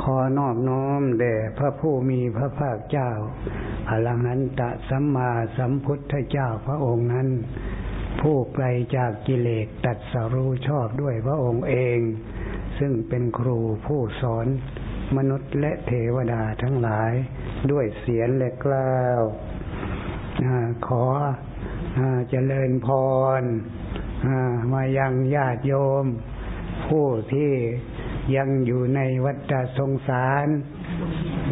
ขอนอบน้อมแด่พระผู้มีพระภาคเจ้าอรหันตสัมมาสัมพุทธเจ้าพระองค์นั้น ผู้ไกลจากกิเลสตัดสรู้ชอบด้วยพระองค์เอง ซึ่งเป็นครูผู้สอนมนุษย์และเทวดาทั้งหลายด้วยเสียงและกล้าวขอเจริญพรมายังญาติโยม ผู้ที่ ยังอยู่ในวัฏสงสาร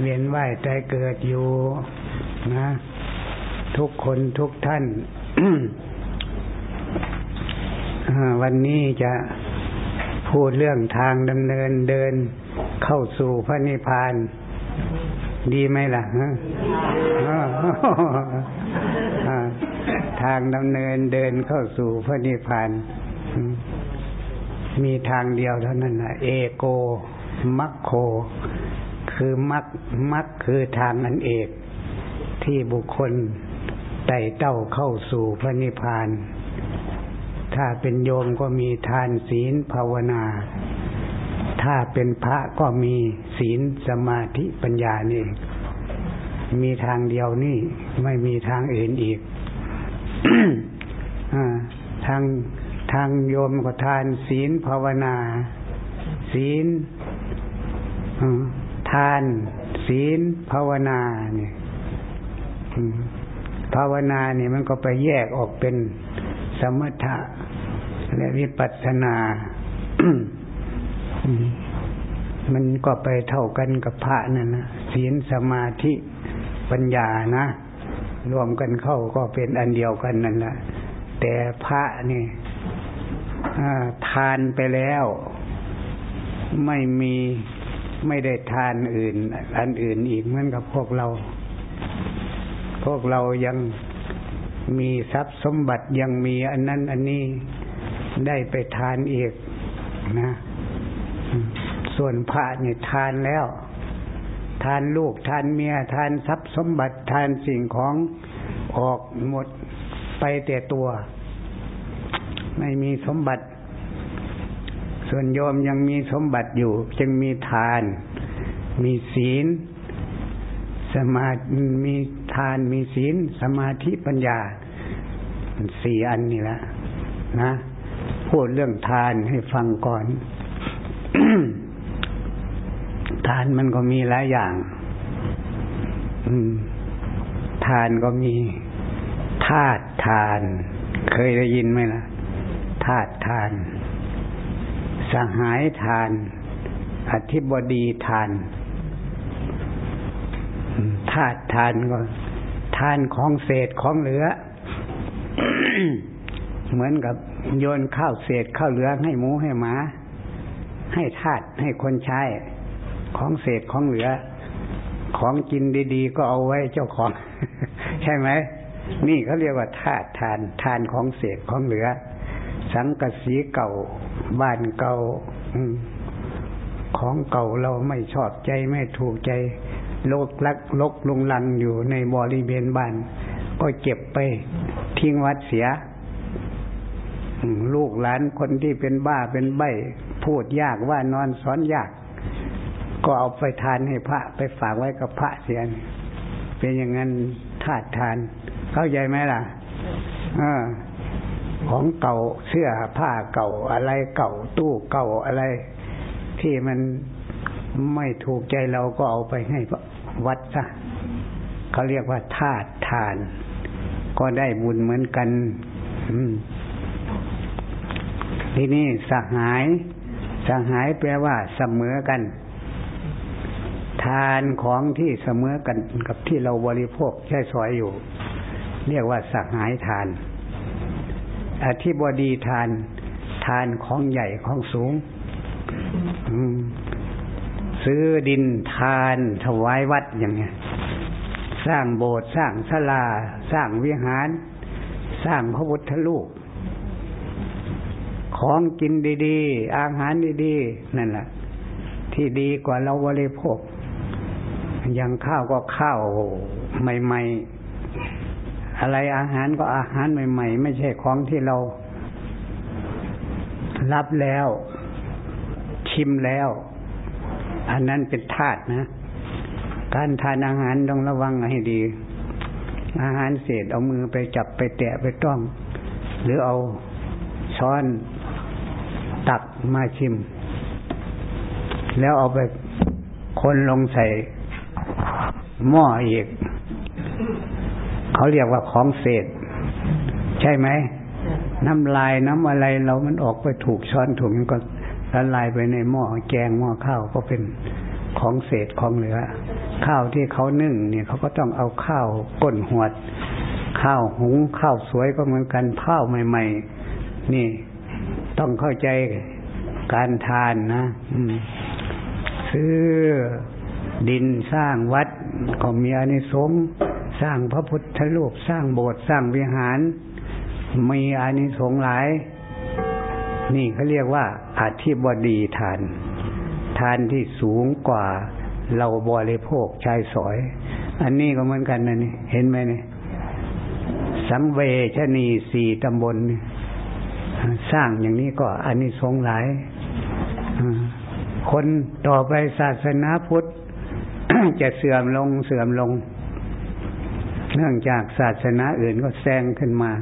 เวียนว่ายใจเกิดอยู่นะ ทุกคนทุกท่าน วันนี้จะพูดเรื่องทางดำเนินเดินเข้าสู่พระนิพพาน ดีไหมล่ะทางดำเนินเดินเข้าสู่พระนิพพาน มีทางเดียวเท่านั้นนะเอโกมัคโค คือมัคมัคคือทางอันเอก ที่บุคคลไต่เต้าเข้าสู่พระนิพพาน ถ้าเป็นโยมก็มีทานศีลภาวนา ถ้าเป็นพระก็มีศีลสมาธิปัญญานี่ มีทางเดียวนี่ไม่มีทางอื่นอีกทาง ทางโยมก็ทานศีลภาวนา ศีลทาน ศีลภาวนาเนี่ยภาวนาเนี่ยมันก็ไปแยกออกเป็นสมถะและวิปัสสนา มันก็ไปเท่ากันกับพระนั่นนะศีลสมาธิปัญญานะ รวมกันเข้าก็เป็นอันเดียวกันนั่นแหละ แต่พระนี่ทานไปแล้ว ไม่มีไม่ได้ทานอื่น อันอื่นอีกเหมือนกับพวกเรา พวกเรายังมีทรัพย์สมบัติยังมีอันนั้นอันนี้ได้ไปทานอีกนะ ส่วนพระเนี่ยทานแล้ว ทานลูกทานเมีย ทานทรัพย์สมบัติทานสิ่งของออกหมด ไปแต่ตัว ไม่มีสมบัติ ส่วนโยมยังมีสมบัติอยู่ จึงมีทาน มีศีล สมามีทานมีศีล สมาธิปัญญาสี่อันนี่แหละนะพูดเรื่องทานให้ฟังก่อน ทานมันก็มีหลายอย่างทานก็มีธาตุ ทาน เคยได้ยินไหมล่ะธาตุทาน สหายทาน อธิบดีทานธาตุทานก็ ทานของเศษของเหลือ เหมือนกับโยนข้าวเศษข้าวเหลือให้หมูให้หมา ให้ทาตให้คนใช้ ของเศษของเหลือ ของกินดี ๆ ก็เอาไว้เจ้าของ ใช่ไหม นี่เขาเรียกว่าธาตุทานทานของเศษของเหลือ สังกสีเก่าบ้านเก่าของเก่าเราไม่ชอบใจไม่ถูกใจโลกลักลกลุงลังอยู่ในบริเวณบ้าน ก็เก็บไปทิ้งวัดเสีย ลูกหลานคนที่เป็นบ้าเป็นใบพูดยากว่านอนสอนยาก ก็เอาไปทานให้พระไปฝากไว้กับพระเสียนเป็นอย่างนั้นธาตุทาน เข้าใจไหมล่ะอ่าของเก่าเสื้อผ้าเก่าอะไรเก่าตู้เก่าอะไร ที่มันไม่ถูกใจเราก็เอาไปให้วัดซะเขาเรียกว่าธาตุทาน ก็ได้บุญเหมือนกันที่นี่สหาย สหายแปลว่าเสมอกัน ทานของที่เสมอกันกับที่เราบริโภคใช้สอยอยู่ เรียกว่าสักหายทาน อธิบดีทาน ทานของใหญ่ของสูง ซื้อดินทานถวายวัดอย่างเงี้ย สร้างโบสถ์สร้างศาลา สร้างวิหาร สร้างพระพุทธรูปของกินดีๆ อาหารดีๆ นั่นแหละที่ดีกว่าเราบริโภคอย่างข้าวก็ข้าวใหม่ ๆ อะไรอาหารก็อาหารใหม่ ๆ ไม่ใช่ของที่เรา รับแล้ว ชิมแล้ว อันนั้นเป็นธาตุนะ การทานอาหารต้องระวังให้ดี อาหารเศษเอามือไปจับไปแตะไปต้อง หรือเอาช้อนตักมาชิม แล้วเอาไปคนลงใส่หม้ออีก เขาเรียกว่าของเศษ ใช่ไหม น้ำลายน้ำอะไรเรามันออกไปถูกช้อนถูกมันก็ละลายไปในหม้อแกงหม้อข้าวก็เป็นของเศษของเหลือ ข้าวที่เขานึ่ง เนี่ยเขาก็ต้องเอาข้าวก้นหวด ข้าวหุงข้าวสวยก็เหมือนกันข้าวใหม่ ๆ นี่ต้องเข้าใจการทานนะซื้อดินสร้างวัด ก็มีอานิสงส์สร้างพระพุทธรูปสร้างโบสถ์สร้างวิหาร มีอานิสงส์หลาย นี่เขาเรียกว่าอธิบดีทาน ทานที่สูงกว่าเราบริโภคชายสอย อันนี้ก็เหมือนกันนะนี่เห็นไหมนี่สังเวชนีสี่ตำบลสร้างอย่างนี้ก็อันนี้ทรงหลายคนต่อไปศาสนาพุทธ จะเสื่อมลงเสื่อมลง เนื่องจากศาสนาอื่นก็แซงขึ้นมา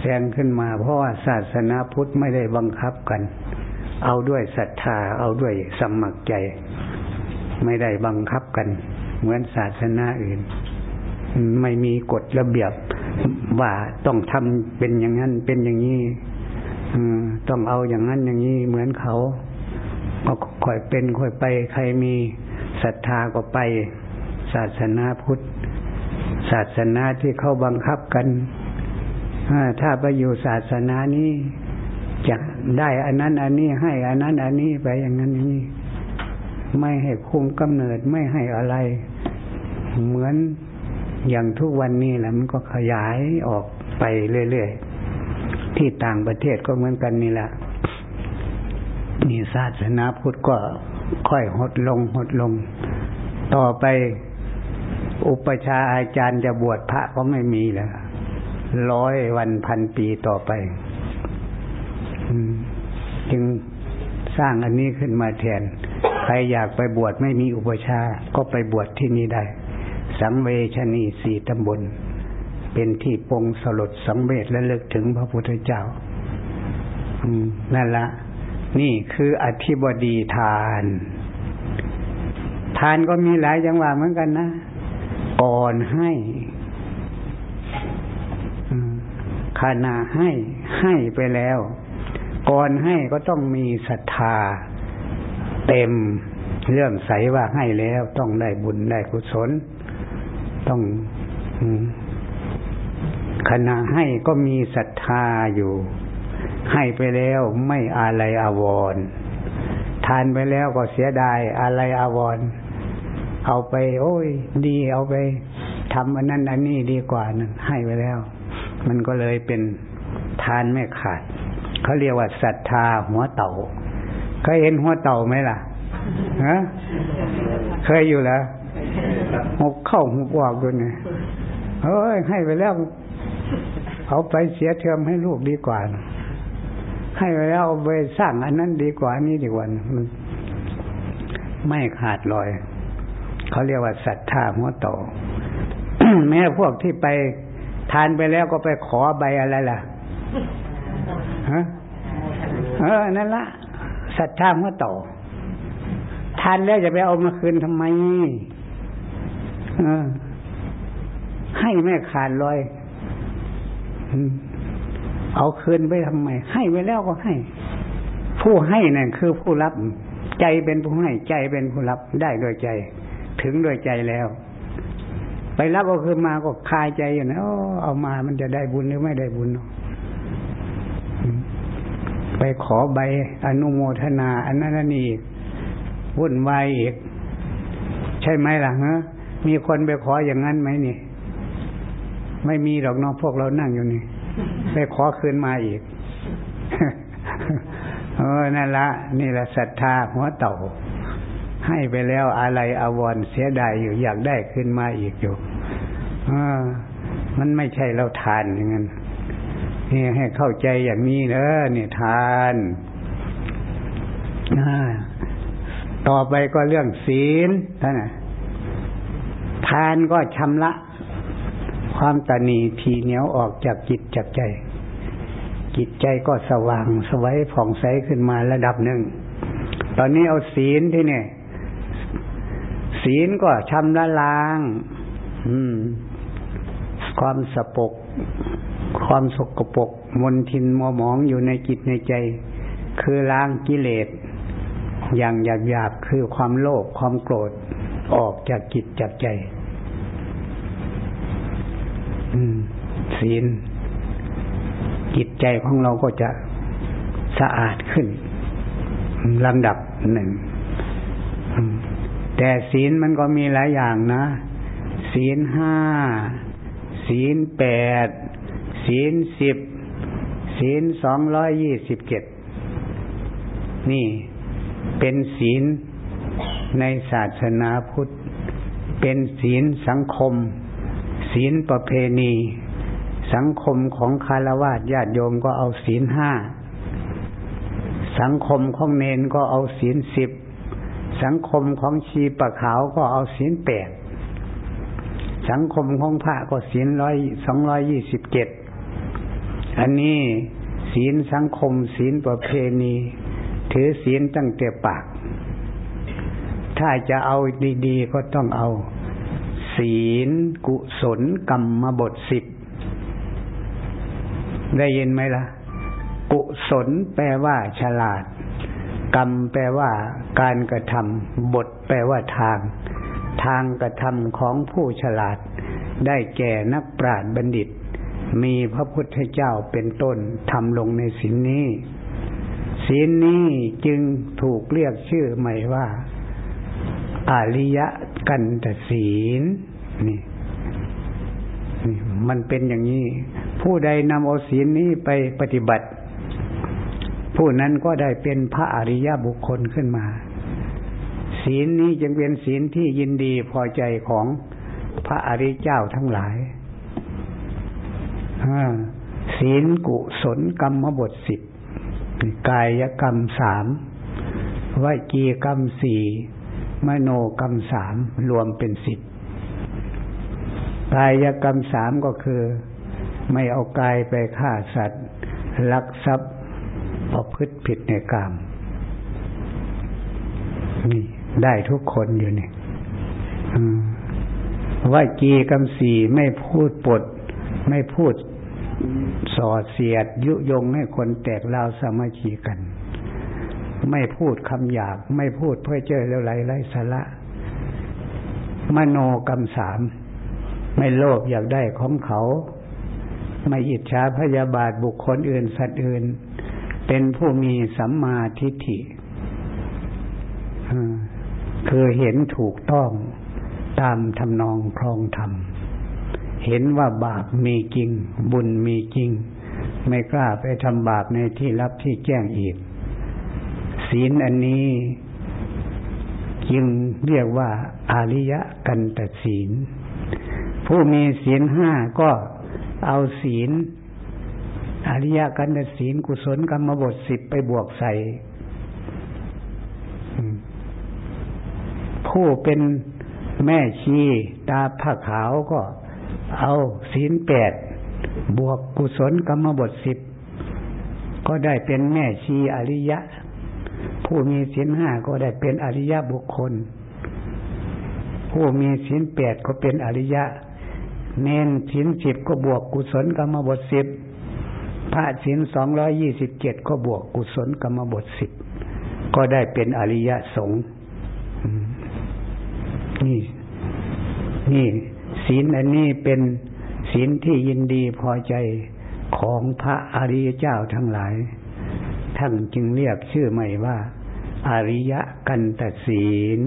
แซงขึ้นมา เพราะว่าศาสนาพุทธไม่ได้บังคับกัน เอาด้วยศรัทธา เอาด้วยสมัครใจ ไม่ได้บังคับกัน เหมือนศาสนาอื่น ไม่มีกฎระเบียบว่าต้องทำเป็นอย่างนั้นเป็นอย่างนี้ต้องเอาอย่างนั้นอย่างนี้เหมือนเขาก็ค่อยเป็นค่อยไป ใครมี ศรัทธาก็ไปศาสนาพุทธ ศาสนาที่เขาบังคับกันถ้าไปอยู่ศาสนานี้จะได้อันนั้นอันนี้ให้อันนั้นอันนี้ไปอย่างนั้นอย่างนี้ไม่ให้คุมกำเนิดไม่ให้อะไร เหมือนอย่างทุกวันนี้แหละมันก็ขยายออกไปเรื่อยๆที่ต่างประเทศก็เหมือนกันนี่แหละนี่ศาสนาพุทธก็ ค่อยหดลงหดลง ต่อไปอุปชาอาจารย์จะบวชพระก็ไม่มีแล้วร้อยวันพันปีต่อไปจึงสร้างอันนี้ขึ้นมาแทน ใครอยากไปบวชไม่มีอุปชาก็ไปบวชที่นี่ได้ สังเวชนีสี่ตำบล เป็นที่ปงสลดสังเวชและเลิกถึงพระพุทธเจ้านั่นละ นี่คืออธิบดีทาน ทานก็มีหลายจังหวะเหมือนกันนะ ก่อนให้ขณะให้ให้ไปแล้ว ก่อนให้ก็ต้องมีศรัทธา เต็มเรื่องใสว่าให้แล้วต้องได้บุญได้กุศล ต้องขณะให้ก็มีศรัทธาอยู่ ให้ไปแล้วไม่อะไรอาวรทานไปแล้วก็เสียดายอะไรอาวรเอาไป โอ้ย ดีเอาไปทำอันนั้นอันนี้ดีกว่านั้นให้ไปแล้ว มันก็เลยเป็นทานไม่ขาดเขาเรียกว่าศรัทธาหัวเต่าเคยเห็นหัวเต่าไหมล่ะฮะเคยอยู่แล้วหกเข้าหุบออกด้วยไงเฮ้ยให้ไปแล้ว เอาไปเสียเทอมให้ลูกดีกว่า ให้ไปเอาไปสร้างอันนั้นดีกว่านี้ดีกว่ามันไม่ขาดลอย เขาเรียกว่าศรัทธาหัวโตแม้พวกที่ไปทานไปแล้วก็ไปขอใบอะไรล่ะฮะเออนั่นละศรัทธาหัวโตทานแล้วจะไปเอามาคืนทำไมให้ไม่ขาดลอย เอาคืนไปทำไม ให้ไปแล้วก็ให้ ผู้ให้นั่นคือผู้รับ ใจเป็นผู้ให้ ใจเป็นผู้รับได้ด้วยใจ ถึงด้วยใจแล้ว ไปรับเอาคืนมาก็คายใจอยู่นะเอามามันจะได้บุญหรือไม่ได้บุญไปขอใบอนุโมทนา อันนั้นนี่วุ่นวายอีก ใช่ไหมล่ะฮะมีคนไปขออย่างนั้นไหมนี่ ไม่มีหรอกน้องพวกเรานั่งอยู่นี่ ไปขอคืนมาอีกเออนั่นละนี่แหละศรัทธาหัวเต่า ให้ไปแล้วอะไรอาวรเสียดายอยู่อยากได้ขึ้นมาอีกอยู่เออ มันไม่ใช่เราทานอย่างนั้นนี่ให้เข้าใจอย่างนี้เนอะนี่ทานต่อไปก็เรื่องศีลท่านทานก็ชำระ ความตนีทีเหนียวออกจากจิตจากใจ จิตใจก็สว่างสวัยผ่องใสขึ้นมาระดับหนึ่ง ตอนนี้เอาศีลที่เนี่ย ศีลก็ชำระล้าง อืม ความสปก ความสกปรกมนทินมัวหมองอยู่ในจิตในใจ คือล้างกิเลสอย่างหยาบหยาบคือความโลภความโกรธออกจากจิตจากใจ ศีลจิตใจของเราก็จะสะอาดขึ้นลำดับหนึ่ง แต่ศีลมันก็มีหลายอย่างนะ ศีลห้า ศีลแปด ศีลสิบ ศีลสองร้อยยี่สิบเจ็ด นี่เป็นศีลในศาสนาพุทธ เป็นศีลสังคม ศีลประเพณี สังคมของคารวะญาติโยมก็เอาศีลห้า สังคมของเนนก็เอาศีลสิบ สังคมของชีปะขาวก็เอาศีลแปด สังคมของพระก็ศีลร้อยสองร้อยยี่สิบเจ็ด อันนี้ศีลสังคมศีลประเพณี ถือศีลตั้งแต่ปาก ถ้าจะเอาดี ๆ ก็ต้องเอา ศีล กุศลกรรมบทสิบได้ยินไหมละ่ะ กุศลแปลว่า ฉลาด กรรมแปลว่า การกระทำบทแปลว่าทาง ทางกระทำของผู้ฉลาด ได้แก่นักปราชญ์บัณฑิต มีพระพุทธเจ้าเป็นต้นทำลงในสินนี้ศีลนี้จึงถูกเรียกชื่อใหม่ว่าอริย กันตศีลนี่นี่มันเป็นอย่างนี้ ผู้ใดนำเอาศีลนี้ไปปฏิบัติ ผู้นั้นก็ได้เป็นพระอริยบุคคลขึ้นมา ศีลนี้จึงเป็นศีลที่ยินดีพอใจของพระอริยเจ้าทั้งหลายศีลกุศลกรรมบทสิบกายกรรมสามวจีกรรมสี่ มโนกรรมสามรวมเป็นสิบกายกรรมสามก็คือ ไม่เอากายไปฆ่าสัตว์ ลักทรัพย์ประพฤติผิดในกรรมนี่ได้ทุกคนอยู่นี่ว่าจีกรรมสี่ไม่พูดปด ไม่พูดส่อเสียดยุยงให้คนแตกเล่าสามัคคีกัน ไม่พูดคำหยาบ ไม่พูดเพื่อเจอแล้วไรไรสาระ มโนกรรมสาม ไม่โลภอยากได้ของเขา ไม่อิจฉาพยาบาทบุคคลอื่นสัตว์อื่น เป็นผู้มีสัมมาทิฏฐิคือเห็นถูกต้องตามทำนองครองธรรม เห็นว่าบาปมีจริง บุญมีจริง ไม่กล้าไปทำบาปในที่ลับที่แจ้งอีก ศีลอันนี้จึงเรียกว่าอาริยกันตศีล ผู้มีศีลห้าก็เอาศีล อริยกันตศีลกุศลกรรมบทสิบไปบวกใส่ ผู้เป็นแม่ชีตาผ้าขาวก็เอาศีลแปดบวกกุศลกรรมบทสิบก็ได้เป็นแม่ชีอริยะ ผู้มีศีลห้าก็ได้เป็นอริยบุคคล ผู้มีศีลแปดก็เป็นอริยะ เน้นศีลสิบก็บวกกุศลกรรมบทสิบพระศีลสองร้อยยี่สิบเจ็ดก็บวกกุศลกรรมบทสิบก็ได้เป็นอริยสงฆ์นี่ นี่ศีลอันนี้เป็นศีลที่ยินดีพอใจของพระอริยเจ้าทั้งหลาย ท่านจึงเรียกชื่อใหม่ว่า อริยกันตศีล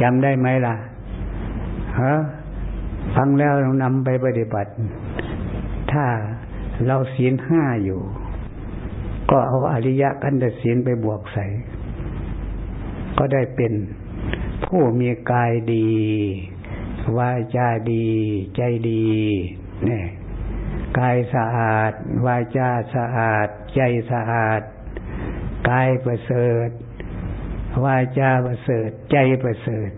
จำได้ไหมล่ะฮะฟังแล้วเรานำไปปฏิบัติ ถ้าเราศีลห้าอยู่ ก็เอาอริยะกันตศีลไปบวกใส่ ก็ได้เป็นผู้มีกายดี วาจาดี ใจดีเนี่ยกายสะอาด วาจาสะอาด ใจสะอาด กายประเสริฐวาจาประเสริฐใจประเสริฐ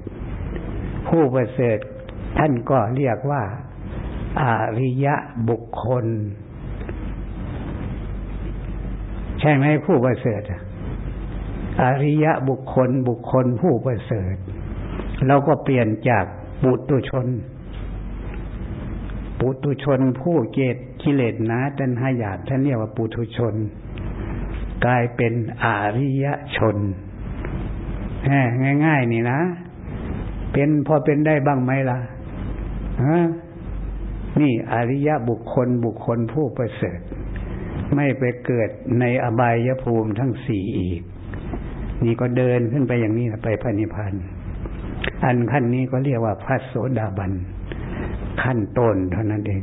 ผู้ประเสริฐท่านก็เรียกว่าอาริยะบุคคล ใช่ไหมผู้ประเสริฐอริยะบุคคลบุคคลผู้ประเสริฐ เราก็เปลี่ยนจากปุตุชน ปุตุชนผู้เกตกิเลสนะตันหายาดท่านเรียกว่าปุถุชน กลายเป็นอาริยชนง่าย ๆ นี่นะ เป็นพอเป็นได้บ้างไหมล่ะฮะนี่อริยะบุคคลบุคคลผู้ประเสริฐ ไม่ไปเกิดในอบายภูมิทั้งสี่อีก นี่ก็เดินขึ้นไปอย่างนี้ไปพระนิพพานอันขั้นนี้ก็เรียกว่าพระโสดาบัน ขั้นต้นเท่านั้นเอง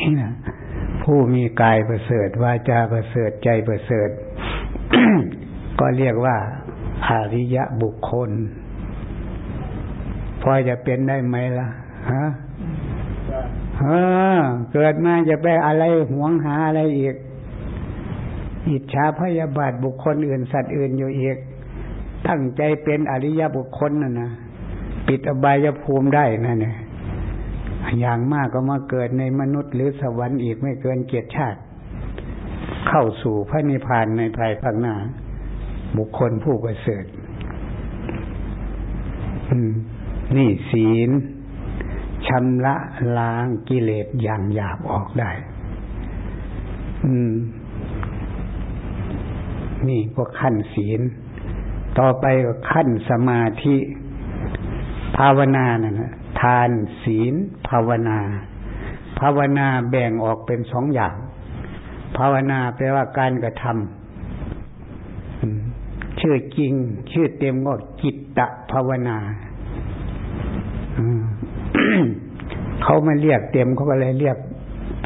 นี่นะ ผู้มีกายประเสริฐวาจาประเสริฐใจประเสริฐก็เรียกว่าอาริยะบุคคล พอจะเป็นได้ไหมล่ะ ฮะเออเกิดมาจะไปอะไรหวงหาอะไรอีก อิจฉาพยาบาทบุคคลอื่นสัตว์อื่นอยู่อีก ตั้งใจเป็นอริยบุคคลน่ะนะปิดอบายภูมิได้นั่นเนี่ย อย่างมากก็มาเกิดในมนุษย์หรือสวรรค์อีกไม่เกินเกียรติชาติ เข้าสู่พระนิพพานในภายภาคหน้า บุคคลผู้ประเสริฐนี่ศีลชำระล้างกิเลสอย่างหยาบออกได้ อืม นี่ก็ขั้นศีล ต่อไปก็ขั้นสมาธิ ภาวนานะ่ะ ทานศีล ภาวนา ภาวนาแบ่งออกเป็นสองอย่าง ภาวนาแปลว่าการกระทำชื่อจริง ชื่อเต็มก็จิตตภาวนาเขาไม่เรียกเต็มเขาก็เลยเรียก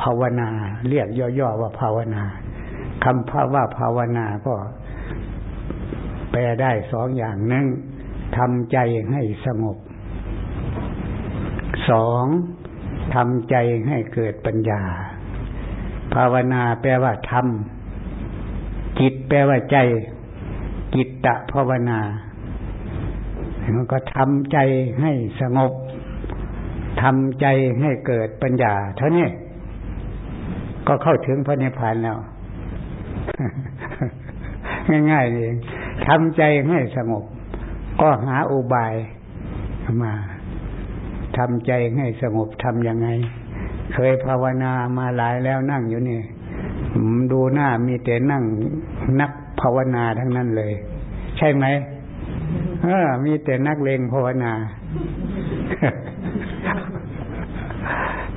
ภาวนา เรียกย่อๆว่าภาวนาคำพาว่าภาวนาก็แปลได้สองอย่างหนึ่งทำใจให้สงบ สองทำใจให้เกิดปัญญา ภาวนาแปลว่าทำจิตแปลว่าใจ จิตตะภาวนามันก็ทำใจให้สงบทำใจให้เกิดปัญญา เท่านี้ก็เข้าถึงพระนิพพานแล้ว ง่ายๆเองทำใจให้สงบ ก็หาอุบายมา ทำใจให้สงบทำยังไง เคยภาวนามาหลายแล้วนั่งอยู่นี่ดูหน้ามีแต่นั่งนักภาวนาทั้งนั้นเลย ใช่ไหมเออ มีแต่นักเลงภาวนา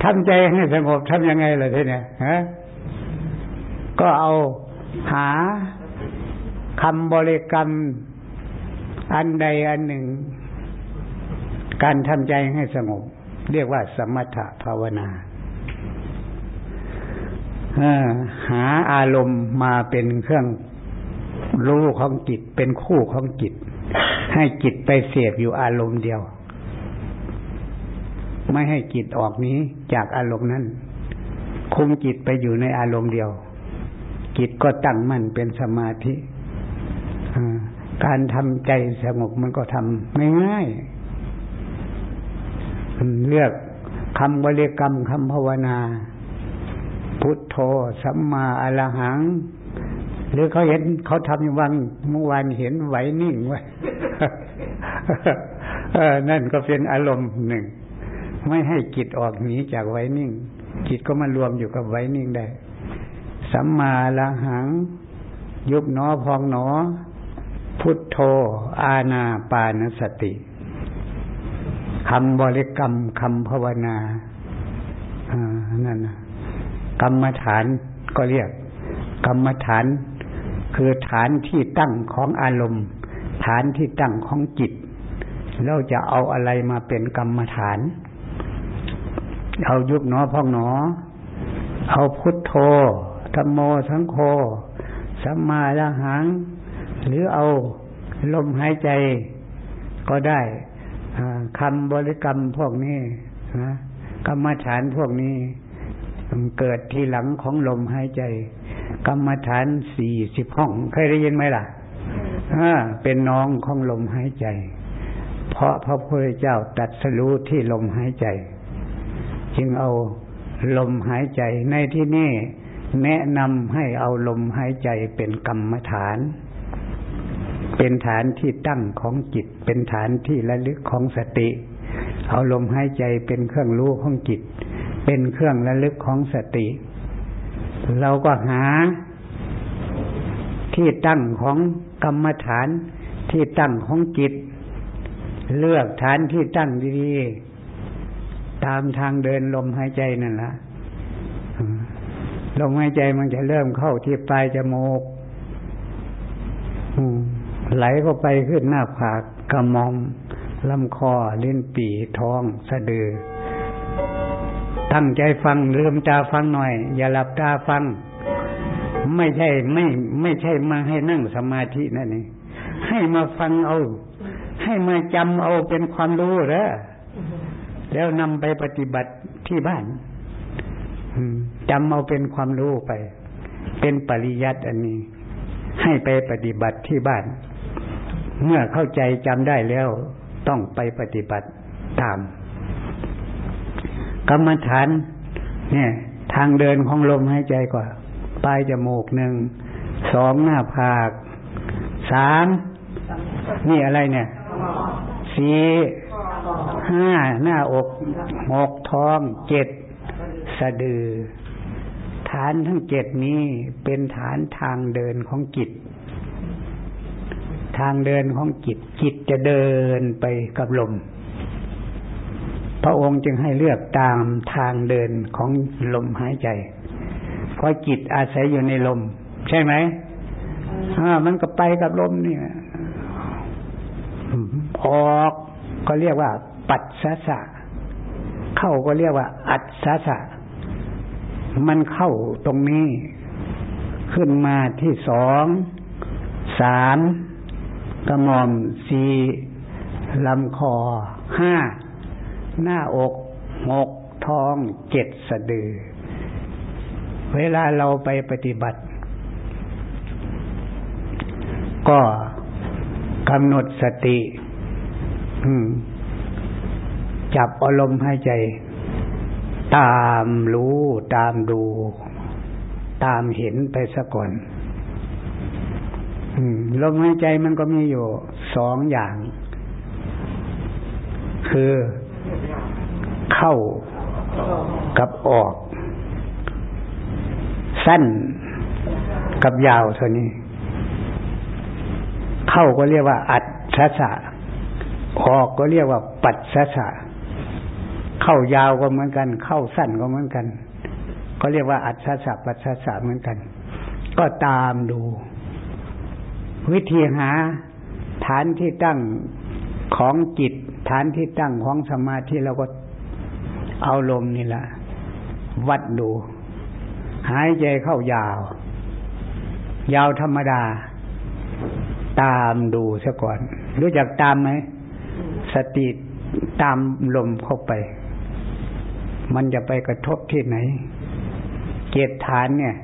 ทำใจให้สงบทำยังไงล่ะทีเนี้ยฮะก็เอาหาคำบริกรรม อันใดอันหนึ่ง การทำใจให้สงบ เรียกว่าสมถภาวนาหาอารมณ์มาเป็นเครื่องรู้ของจิต เป็นคู่ของจิต ให้จิตไปเสียบอยู่อารมณ์เดียว ไม่ให้จิตออกนี้จากอารมณ์นั้น คุมจิตไปอยู่ในอารมณ์เดียว จิตก็ตั้งมั่นเป็นสมาธิการทำใจสงบมันก็ทำไม่ง่าย เลือกคำบริกรรมคำภาวนา พุทโธสัมมาอรหัง หรือเขาเห็นเขาทำอยู่วันเมื่อวานเห็นไหวนิ่งไว้นั่นก็เป็นอารมณ์หนึ่ง ไม่ให้จิตออกหนีจากไว้นิ่ง จิตก็มารวมอยู่กับไว้นิ่งได้ สัมมาละหัง ยุบหนอพองหนอ พุทโธ อาณาปานสติ คำบริกรรมคำภาวนาอ่านั่นนะกรรมฐานก็เรียก กรรมฐาน คือฐานที่ตั้งของอารมณ์ ฐานที่ตั้งของจิต เราจะเอาอะไรมาเป็นกรรมฐาน เอายุบหนอพองหนอ เอาพุทโธธรรมโมสังโฆสัมมาละหัง หรือเอาลมหายใจก็ได้ คำบริกรรมพวกนี้นะกรรมฐานพวกนี้เกิดทีหลังของลมหายใจ กรรมฐานสี่สิบห้องเคยได้ยินไหมล่ะเป็นน้องของลมหายใจ เพราะพระพุทธเจ้าตัดสรู้ที่ลมหายใจ จึงเอาลมหายใจในที่นี้แนะนำให้เอาลมหายใจเป็นกรรมฐาน เป็นฐานที่ตั้งของจิต เป็นฐานที่ระลึกของสติ เอาลมหายใจเป็นเครื่องรู้ของจิต เป็นเครื่องระลึกของสติ เราก็หาที่ตั้งของกรรมฐานที่ตั้งของจิต เลือกฐานที่ตั้งดีๆ ตามทางเดินลมหายใจนั่นละลมหายใจมันจะเริ่มเข้าที่ปลายจมูก ไหลเข้าไปขึ้นหน้าผากกระมองลำคอลิ้นปี่ท้องสะดือ ตั้งใจฟังลืมตาฟังหน่อย อย่าหลับตาฟัง ไม่ใช่ไม่ ไม่ใช่มาให้นั่งสมาธินั่นเองให้มาฟังเอา ให้มาจำเอาเป็นความรู้แล้วแล้วนำไปปฏิบัติที่บ้านจำเอาเป็นความรู้ไป เป็นปริยัติอันนี้ ให้ไปปฏิบัติที่บ้าน เมื่อเข้าใจจำได้แล้วต้องไปปฏิบัติตาม กรรมฐาน เนี่ย ทางเดินของลมหายใจก่อนปลายจมูกหนึ่งสองหน้าผากสามนี่อะไรเนี่ยสี่ห้าหน้าอกหกท้องเจ็ดสะดือ ฐานทั้งเจ็ดนี้เป็นฐานทางเดินของจิต ทางเดินของจิตจิตจะเดินไปกับลม พระองค์จึงให้เลือกตามทางเดินของลมหายใจ เพราะจิตอาศัยอยู่ในลม ใช่ไหมอ่ามันก็ไปกับลมเนี่ยออกก็เรียกว่า ปัดสะสะเข้าก็เรียกว่า อัดสะสะมันเข้าตรงนี้ ขึ้นมาที่สอง สาม กระหม่อมสี่ลำคอห้าหน้าอกหกท้องเจ็ดสะดือ เวลาเราไปปฏิบัติ ก็กำหนดสติจับอารมณ์หายใจ ตามรู้ตามดู ตามเห็นไปซะก่อน ลมหายใจมันก็มีอยู่สองอย่าง คือเข้ากับออก สั้นกับยาวเท่านี้ เข้าก็เรียกว่า อัดสะสะออกก็เรียกว่า ปัดสะสะเข้ายาวก็เหมือนกัน เข้าสั้นก็เหมือนกัน ก็เรียกว่า อัศสะปัสสะเหมือนกัน ก็ตามดู วิธีหาฐานที่ตั้งของจิต ฐานที่ตั้งของสมาธิเราก็เอาลมนี่แหละวัดดู หายใจเข้ายาว ยาวธรรมดา ตามดูซะก่อน รู้จักตามไหมสติตามลมเข้าไป มันจะไปกระทบที่ไหน เกตฐานเนี่ย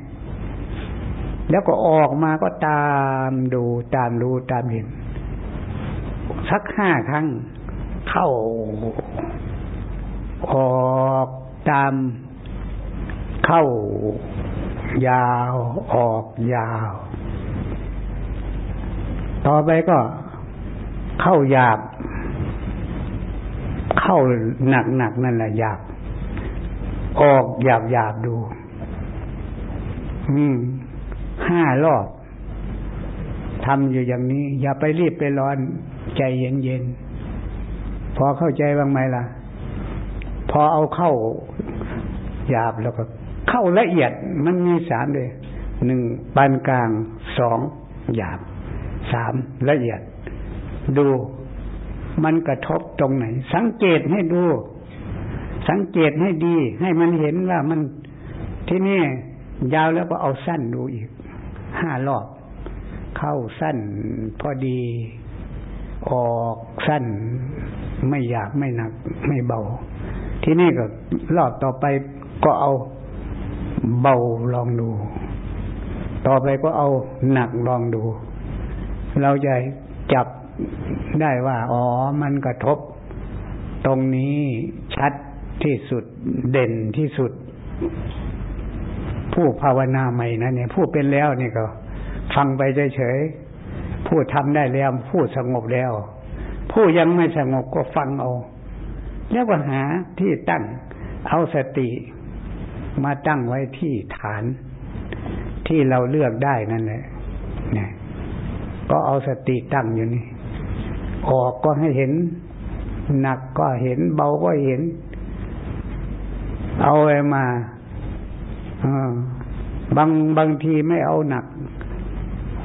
แล้วก็ออกมาก็ตามดูตามรู้ตามเห็น สักห้าครั้ง เข้า ออกตาม เข้า ยาวออกยาว ต่อไปก็ เข้าหยาบ เข้าหนักหนักนั่นแหละหยาบ ออกหยาบหยาบดู อืม ห้ารอบทำอยู่อย่างนี้ อย่าไปรีบไปร้อน ใจเย็นเย็นพอเข้าใจบ้างไหมล่ะ พอเอาเข้าหยาบแล้วก็ เข้าละเอียดมันมีสามเลยหนึ่งปานกลางสองหยาบสามละเอียด ดูมันกระทบตรงไหน สังเกตให้ดู สังเกตให้ดี ให้มันเห็นว่ามันที่นี่ยาวแล้วก็เอาสั้นดูอีก ห้ารอบ เข้าสั้นพอดี ออกสั้น ไม่หยาบไม่หนัก ไม่เบา ที่นี่ก็รอบต่อไปก็เอาเบาลองดู ต่อไปก็เอาหนักลองดู เราจะจับได้ว่า อ๋อ มันกระทบ ตรงนี้ชัดที่สุดเด่นที่สุด ผู้ภาวนาใหม่นะเนี่ยผู้เป็นแล้วนี่ก็ ฟังไปเฉยๆผู้ทำได้แล้วผู้สงบแล้ว ผู้ยังไม่สงบก็ฟังเอา แล้วก็หาที่ตั้งเอาสติมาตั้งไว้ที่ฐานที่เราเลือกได้นั่นแหละเนี่ยก็เอาสติตั้งอยู่นี่ ออกก็ให้เห็น หนักก็เห็นเบาก็เห็น เอาอะไรมา บางบางทีไม่เอาหนัก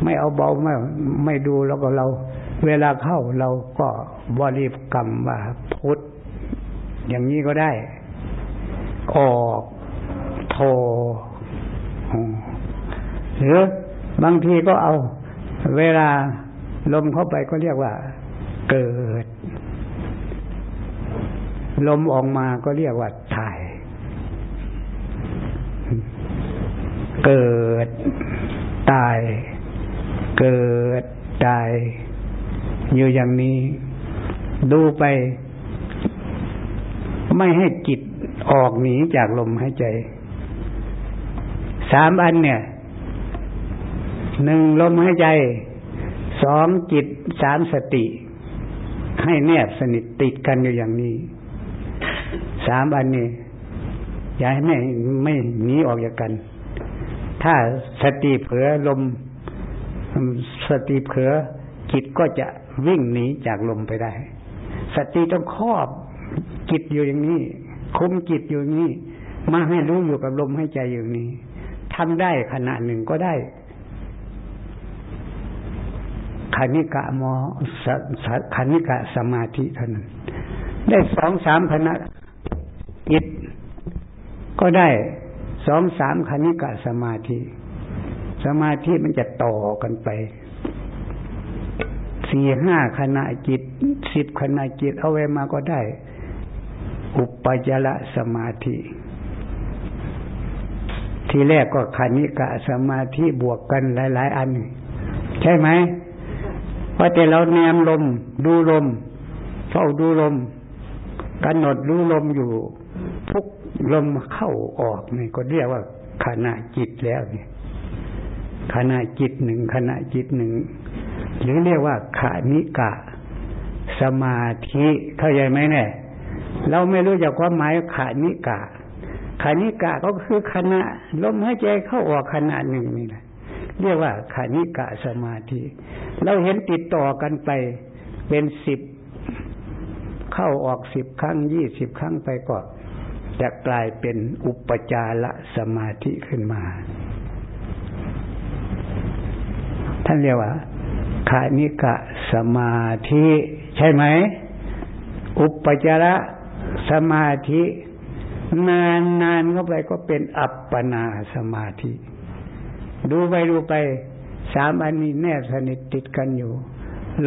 ไม่เอาเบาไม่ไม่ดูแล้วก็เรา เวลาเข้าเราก็บริกรรมว่าพุทธอย่างนี้ก็ได้ ออกโทหรือบางทีก็เอา เวลาลมเข้าไปก็เรียกว่า เกิด ลมออกมาก็เรียกว่าถ่าย เกิด ตาย เกิด ตาย อยู่อย่างนี้ ดูไป ไม่ให้จิตออกหนีจากลมหายใจ สามอันเนี่ยหนึ่งลมหายใจสองจิตสามสติ ให้แนบสนิทติดกันอยู่อย่างนี้ สามอันนี้อย่าให้ไม่ไม่หนีออกจากกัน ถ้าสติเผลอลมสติเผลอจิตก็จะวิ่งหนีจากลมไปได้ สติต้องครอบจิตอยู่อย่างนี้ คุมจิตอยู่อย่างนี้ มาให้รู้อยู่กับลมให้ใจอย่างนี้ทำได้ขณะหนึ่งก็ได้คณิกะมอคณิกะสมาธิเท่านั้น ได้สองสามคณะอิดก็ได้ สองสามคณิกะสมาธิ สมาธิมันจะต่อกันไปสี่ห้าคณะจิตสิบคณะจิตเอาไว้มาก็ได้ อุปจารสมาธิ ทีแรกก็คณิกะสมาธิบวกกันหลาย ๆ อัน ใช่ไหมว่าะแต่เราแนมลม ดูลม เฝ้าดูลมกำหนดรู้ลมอยู่ ลมเข้าออกนี่ก็เรียกว่าขณะจิตแล้วเนี่ยขณะจิตหนึ่งขณะจิตหนึ่ง หรือเรียกว่าขานิกะ สมาธิเข้าใจไหมเนี่ยเราไม่รู้จักความหมายขานิกะขานิกะก็คือขณะลมหายใจเข้าออกขณะหนึ่งนี่แหละเรียกว่าขานิกะสมาธิ เราเห็นติดต่อกันไปเป็นสิบเข้าออกสิบครั้งยี่สิบครั้งไปก็ จะกลายเป็นอุปจารสมาธิขึ้นมา ท่านเรียกว่าขานิกะสมาธิ ใช่ไหม อุปจารสมาธิ นานนานเข้าไปก็เป็นอัปปนาสมาธิ ดูไปดูไป สามอันนี้แนบสนิทติดกันอยู่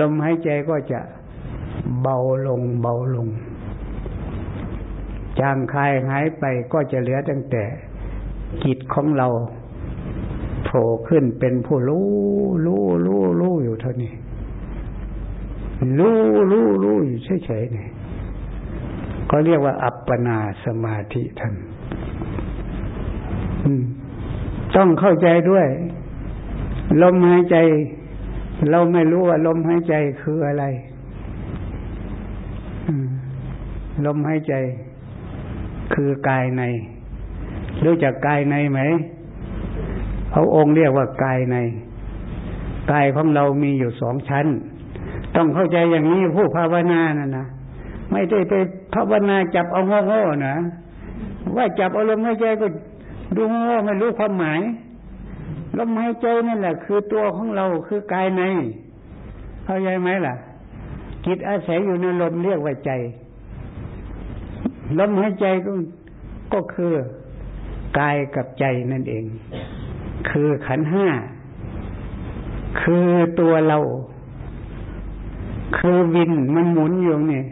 ลมหายใจก็จะเบาลงเบาลง จางคายหายไปก็จะเหลือตั้งแต่จิตของเราโผล่ขึ้นเป็นผู้รู้รู้รู้รู้อยู่เท่านี้รู้รู้รู้อยู่เฉยๆเนี่ยก็เรียกว่าอัปปนาสมาธิท่านต้องเข้าใจด้วย ลมหายใจ เราไม่รู้ว่าลมหายใจคืออะไรลมหายใจ คือกายใน รู้จักกายในไหมพระองค์เรียกว่ากายใน กายของเรามีอยู่สองชั้น ต้องเข้าใจอย่างนี้ผู้ภาวนานะนะไม่ได้ไปภาวนาจับเอาโง่ๆนะว่าจับอารมณ์หายใจก็ดูโง่ไม่รู้ความหมายลมหายใจนั่นแหละ คือตัวของเราคือกายใน เข้าใจไหมล่ะจิตอาศัยอยู่ในลมเรียกว่าใจ ลมหายใจก็ก็คือกายกับใจนั่นเอง คือขันห้า คือตัวเรา คือวินมันหมุนอยู่นี่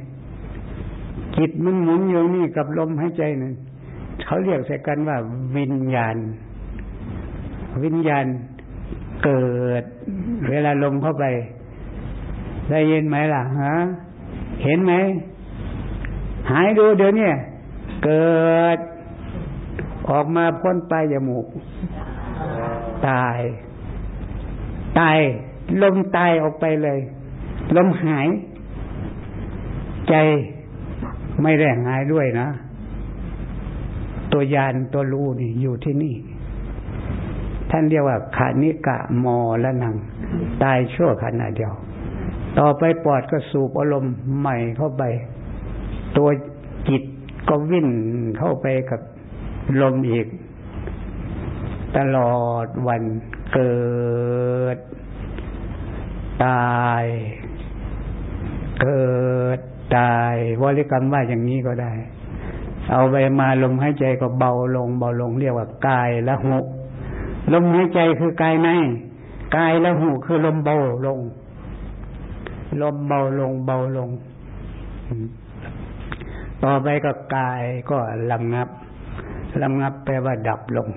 จิตมันหมุนอยู่นี่กับลมหายใจนั่นเขาเรียกใส่กันว่าวิญญาณ วิญญาณเกิด เวลาลมเข้าไป ได้ยินไหมล่ะฮะเห็นไหม หายดูเดี๋ยวนี้เกิด ออกมาพ้นปลายจมูก ตาย ตาย ลมตายออกไปเลย ลมหาย ใจไม่ได้หายด้วยนะ ตัวยานตัวรู้นี่อยู่ที่นี่ ท่านเรียกว่าขานิกะมอละนัง ตายชั่วขณะเดียว ต่อไปปอดก็สูบอารมณ์ใหม่เข้าไป ตัวจิตก็วิ่นเข้าไปกับลมอีก ตลอดวันเกิด ตาย เกิด ตายวริกรรมว่าอย่างนี้ก็ได้ เอาไปมาลมหายใจก็เบาลงเบาลงเรียกว่ากายละหุลมหายใจคือกายในกายละหุคือลมเบาลง ลมเบาลงเบาลง ต่อไปก็กายก็ลำงับลำงับแปลว่าดับลง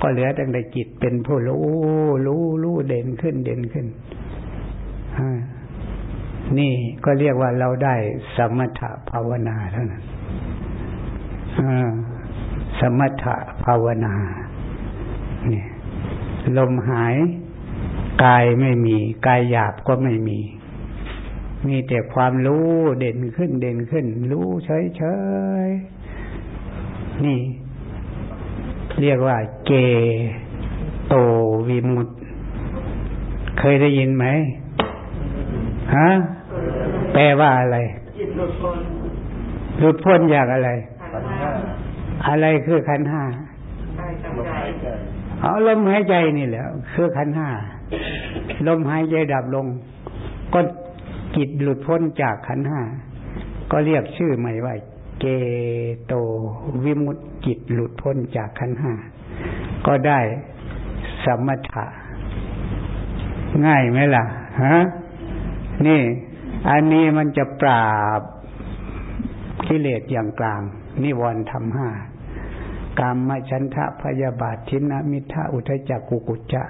ก็เหลือแต่ในจิตเป็นผู้รู้ รู้รู้เด่นขึ้นเด่นขึ้นนี่ก็เรียกว่าเราได้สมถะภาวนาเท่านั้นสมถะภาวนา เนี่ย ลมหาย กายไม่มี กายหยาบก็ไม่มี มีแต่ความรู้เด่นขึ้นเด่นขึ้น รู้เฉยเฉยนี่ เรียกว่าเกโตวิมุตเคยได้ยินไหมฮะแปลว่าอะไรหลุดพ้นหลุดพ้นจากอะไร อะไรคือขันห้าเอาลมหายใจนี่แหละคือขันห้าลมหายใจดับลง ก็ จิตหลุดพ้นจากขันห้าก็เรียกชื่อใหม่ว่าเกโตวิมุตจิตหลุดพ้นจากขันห้าก็ได้สมถะ ง่ายไหมล่ะฮะนี่ อันนี้มันจะปราบกิเลสอย่างกลาง นิวรณ์ทำห้ากามมชันทะพยาบาททินมิทะอุทจักกุกุจจะ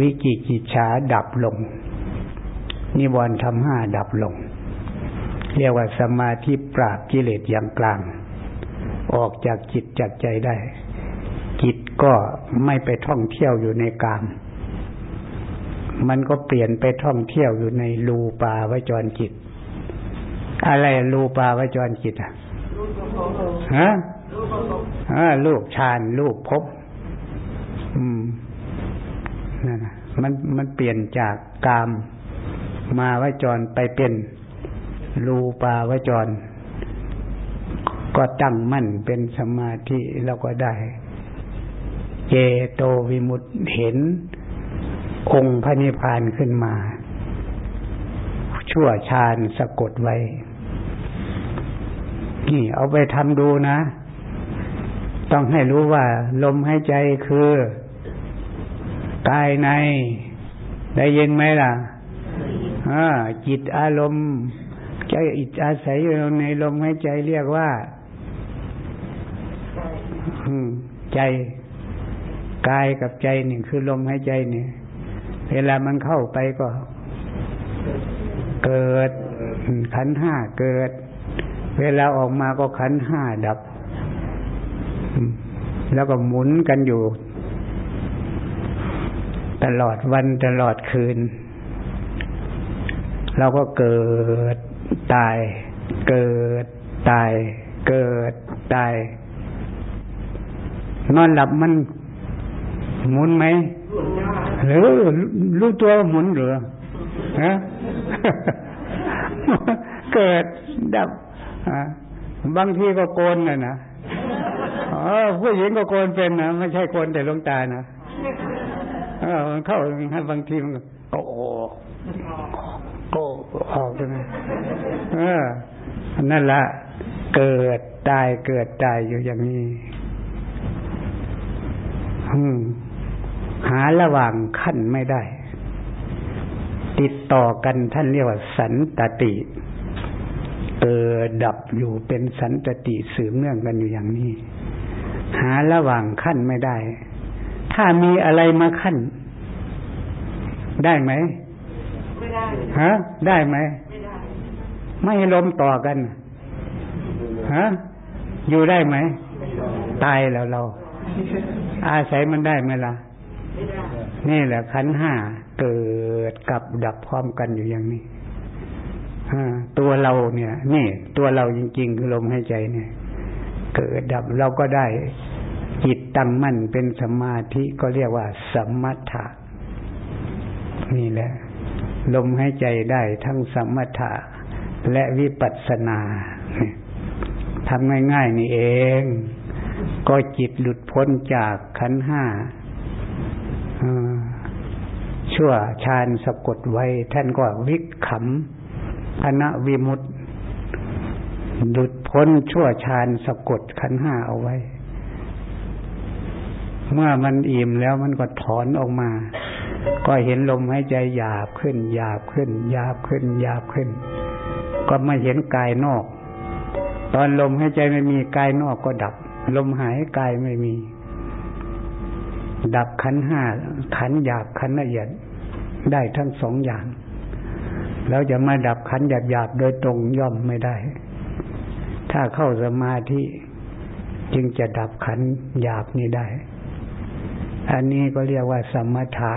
วิกิกิจฉาดับลง นิวรณ์ทำห้าดับลง เรียกว่าสมาธิปราบกิเลสอย่างกลาง ออกจากจิตจากใจได้ จิตก็ไม่ไปท่องเที่ยวอยู่ในกามมันก็เปลี่ยนไปท่องเที่ยวอยู่ในรูปาวจรจิต อะไรรูปาวจรจิตอะฮะฮะลูกฌานลูกพบอืมนั่นนะมันมันเปลี่ยนจากกาม มาวจรไปเป็นรูปาวจร ก็ตั้งมั่นเป็นสมาธิแล้วก็ได้ เจโตวิมุตเห็น องค์พระนิพพานขึ้นมา ชั่วชาญสะกดไว้ นี่เอาไปทำดูนะ ต้องให้รู้ว่า ลมหายใจคือกายใน ได้ยินไหมล่ะ จิตอารมณ์ใจอิจอาศัยอยู่ในลมหายใจเรียกว่าใจกายกับใจนี่คือลมหายใจเนี่ย เวลามันเข้าไปก็ เกิดขันห้าเกิด เวลาออกมาก็ขันห้าดับ แล้วก็หมุนกันอยู่ ตลอดวันตลอดคืน เราก็เกิดตาย เกิดตาย เกิดตาย นอนหลับมันหมุนไหมหรือรู้ตัวหมุนหรือฮะเกิดดับบางทีก็โกนนะนะอ๋อผู้หญิงก็โกนเป็นนะไม่ใช่โกนแต่ลงตานะเออเข้าบางทีมันก็โอ้โก ออกนะเออนั่นละ เกิดตายเกิดตายอยู่อย่างนี้หาระหว่างขั้นไม่ได้ ติดต่อกันท่านเรียกว่าสันตติ เกิดดับอยู่เป็นสันตติสืบเนื่องกันอยู่อย่างนี้ หาระหว่างขั้นไม่ได้ ถ้ามีอะไรมาขั้น ได้ไหม ไม่ได้ฮะได้ไหมไม่ได้ไม่ให้ลมต่อกันฮะอยู่ได้ไหม ตายแล้วเรา อาศัยมันได้ไหมล่ะนี่แหละขันห้าเกิดกับดับพร้อมกันอยู่อย่างนี้ตัวเราเนี่ย นี่ ตัวเราจริง ๆ คือลมหายใจเนี่ย เกิดดับเราก็ได้ จิตตั้งมั่นเป็นสมาธิก็เรียกว่าสมถะนี่แหละ ลมหายใจได้ทั้งสมถะและวิปัสสนาทำง่ายๆนี่เอง ก็จิตหลุดพ้นจากขันห้าชั่วชาญสะกดไว้ ท่านก็วิขำพนะวิมุตหลุดพ้นชั่วชาญสะกดขันห้าเอาไว้ เมื่อมันอิ่มแล้วมันก็ถอนออกมา ก็เห็นลมหายใจหยาบขึ้นหยาบขึ้นหยาบขึ้นหยาบขึ้น ก็มาเห็นกายนอก ตอนลมหายใจไม่มีกายนอกก็ดับ ลมหายกายไม่มี ดับขันห้าขันหยาบขันละเอียดได้ทั้งสองอย่าง แล้วจะมาดับขันหยาบหยาบโดยตรงย่อมไม่ได้ ถ้าเข้าสมาธิจึงจะดับขันหยาบนี้ได้ อันนี้ก็เรียกว่าสมถะ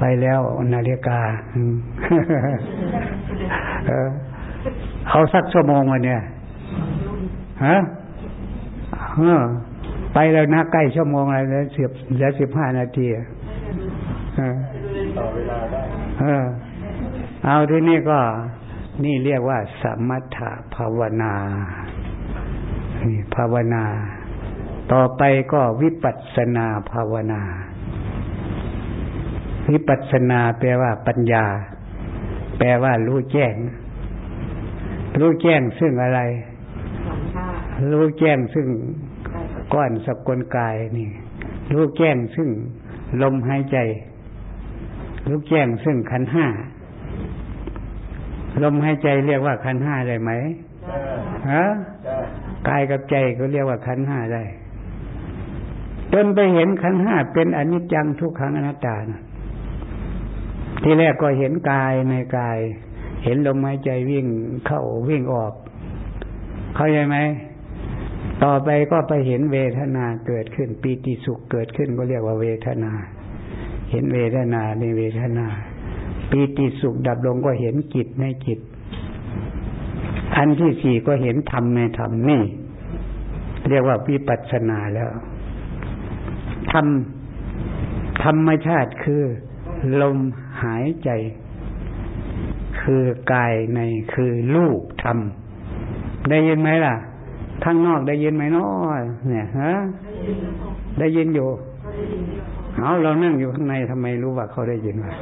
ไปแล้วนาฬิกาเอาสักชั่วโมงวันเนี่ยฮะไปแล้วนะใกล้ชั่วโมงอะไรแล้วสิบเหลือสิบห้านาทีเออ เอาที่นี่ก็ นี่เรียกว่า สมถะภาวนานี่ภาวนา ต่อไปก็วิปัสสนาภาวนา วิปัสสนาแปลว่าปัญญา แปลว่ารู้แจ้ง รู้แจ้งซึ่งอะไร รู้แจ้งซึ่งก้อนสกุลกายนี่ รู้แจ้งซึ่งลมหายใจ รู้แจ้งซึ่งขันห้า ลมหายใจเรียกว่าขันห้าได้ไหมฮะกายกับใจก็เรียกว่าขันห้าได้จนไปเห็นขันห้าเป็นอนิจจังทุกขังอนัตตานะ ที่แรกก็เห็นกายในกาย เห็นลมหายใจวิ่งเข้าวิ่งออก เข้าใจไหมต่อไปก็ไปเห็นเวทนาเกิดขึ้นปีติสุขเกิดขึ้นก็เรียกว่าเวทนา เห็นเวทนาในเวทนาปีติสุขดับลงก็เห็นจิตในจิต อันที่สี่ก็เห็นธรรมในธรรมนี่ เรียกว่าวิปัสสนาแล้วธรรมธรรมชาติคือ ลมห หายใจ คือกายในคือลูกธรรม ได้ยินไหมล่ะข้างนอกได้ยินไหมน้อยเนี่ยฮะได้ยินอยู่เอาเรานั่งอยู่ข้างในทำไมรู้ว่าเขาได้ยินวะ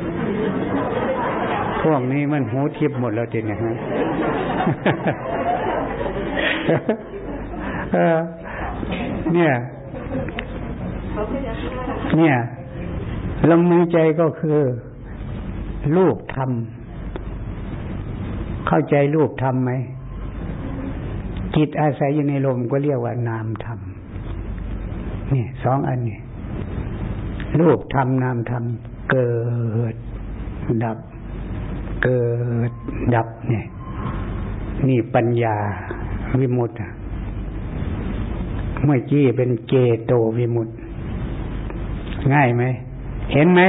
พวกนี้มันหูทิพย์หมดแล้วจริงนะฮะเนี่ย เนี่ยลมหายใจก็คือ ลูกทำเข้าใจลูกทำไหมจิตอาศัยอยู่ในลมก็เรียกว่านามธรรมนี่สองอันนี้รูปธรรมนามธรรมเกิด ดับ เกิด ดับเนี่ยนี่ปัญญาวิมุตต์เมื่อกี้เป็นเจโตวิมุตต์ง่ายไหม เห็นไหม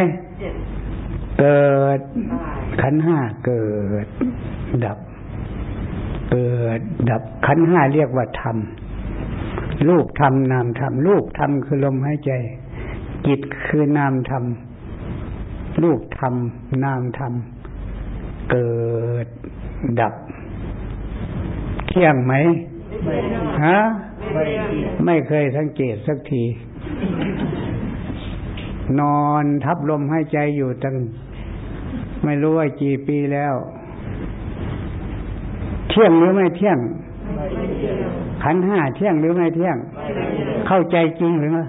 เกิด ขันห้าเกิด ดับ เกิด ดับ ขันห้าเรียกว่าธรรมลูกธรรมนามธรรมลูกธรรมคือลมหายใจ จิตคือนามธรรมลูกธรรมนามธรรมเกิด ดับเที่ยงไหมฮะไม่เคยสังเกตสักที นอนทับลมหายใจอยู่ตั้ง ไม่รู้ว่ากี่ปีแล้ว เที่ยงหรือไม่เที่ยง ขันห้าเที่ยงหรือไม่เที่ยง เข้าใจจริงหรือไม่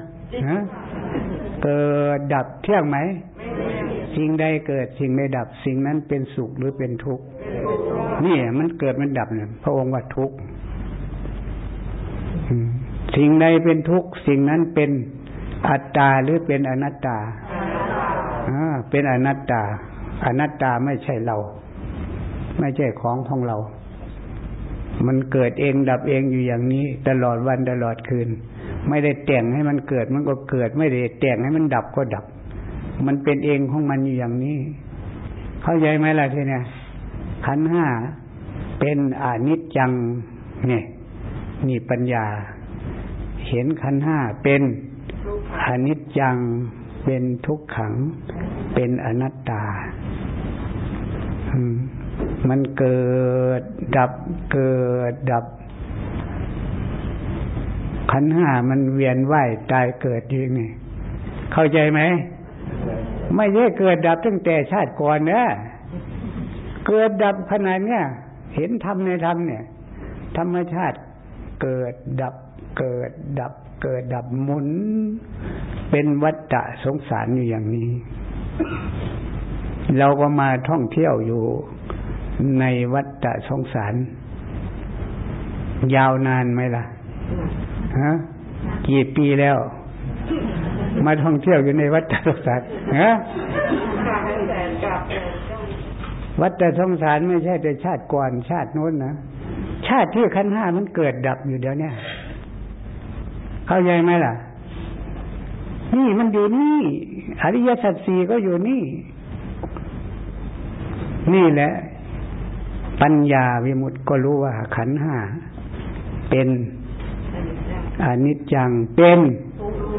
เกิดดับเที่ยงไหม สิ่งใดเกิดสิ่งใดดับ สิ่งนั้นเป็นสุขหรือเป็นทุกข์นี่มันเกิดมันดับเนี่ยพระองค์ว่าทุกข์สิ่งใดเป็นทุกข์สิ่งนั้นเป็นอัตตาหรือเป็นอนัตตาอ่าเป็นอนัตตา อนัตตาไม่ใช่เรา ไม่ใช่ของของเรา มันเกิดเองดับเองอยู่อย่างนี้ ตลอดวันตลอดคืน ไม่ได้แต่งให้มันเกิดมันก็เกิด ไม่ได้แต่งให้มันดับก็ดับ มันเป็นเองของมันอยู่อย่างนี้ เข้าใจไหมล่ะทีเนี้ยขันห้าเป็นอนิจจังเนี่ยนี่ปัญญา เห็นขันห้าเป็นอนิจจังเป็นทุกขัง เป็นอนัตตา มันเกิดดับเกิดดับ ขันห้ามันเวียนว่ายตายเกิดอยู่นี่เข้าใจไหม ไม่ใช่เกิดดับตั้งแต่ชาติก่อนนะเกิดดับขนาดเนี้ยเห็นธรรมในธรรมเนี่ย ธรรมชาติเกิดดับเกิดดับ เกิดดับหมุน เป็นวัฏฏะสงสารอยู่อย่างนี้ เราก็มาท่องเที่ยวอยู่ในวัฏฏะสงสาร ยาวนานไหมล่ะฮะกี่ปีแล้ว มาท่องเที่ยวอยู่ในวัฏฏะสงสารฮะวัฏสงสารไม่ใช่แต่ชาติก่อนชาติโน้นนะชาติที่ขั้นห้ามันเกิดดับอยู่เดี๋ยวนี้เข้าใจไหมล่ะ นี่มันอยู่นี่อริยสัจสี่ก็อยู่นี่ นี่แหละ ปัญญาวิมุตติก็รู้ว่าขันห้าเป็นอนิจจังเป็น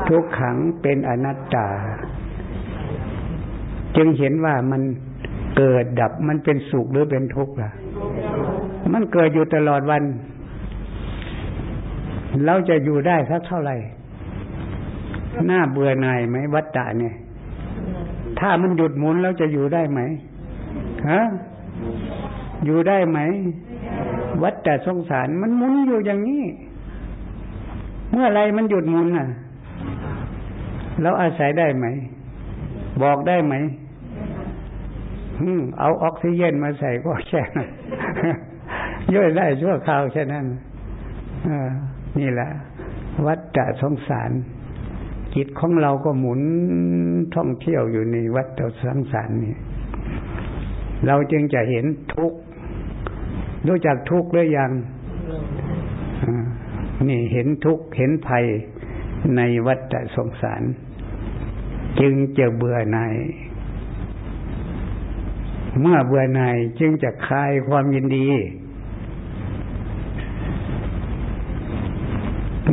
ทุกขังเป็นอนัตตา จึงเห็นว่ามันเกิดดับมันเป็นสุขหรือเป็นทุกข์ล่ะ มันเกิดอยู่ตลอดวัน เราจะอยู่ได้สักเท่าไหร่หน้าเบื่อหน่ายไหมวัฏฏะเนี่ย ถ้ามันหยุดหมุนแล้วจะอยู่ได้ไหม ฮะอยู่ได้ไหม วัฏฏะสงสารมันหมุนอยู่อย่างนี้ เมื่อไรมันหยุดหมุนน่ะเราอาศัยได้ไหม บอกได้ไหมอืมเอาออกซิเจนมาใส่ก็แค่นั้นย่อยได้ชั่วคราวแค่นั้นนี่แหละ วัฏฏะสงสาร จิตของเราก็หมุนท่องเที่ยวอยู่ในวัฏฏะสงสารนี่ เราจึงจะเห็นทุกข์รู้จักทุกข์หรือยังนี่เห็นทุกข์เห็นภัยในวัฏสงสาร จึงจะเบื่อหน่ายเมื่อเบื่อหน่ายจึงจะคลายความยินดี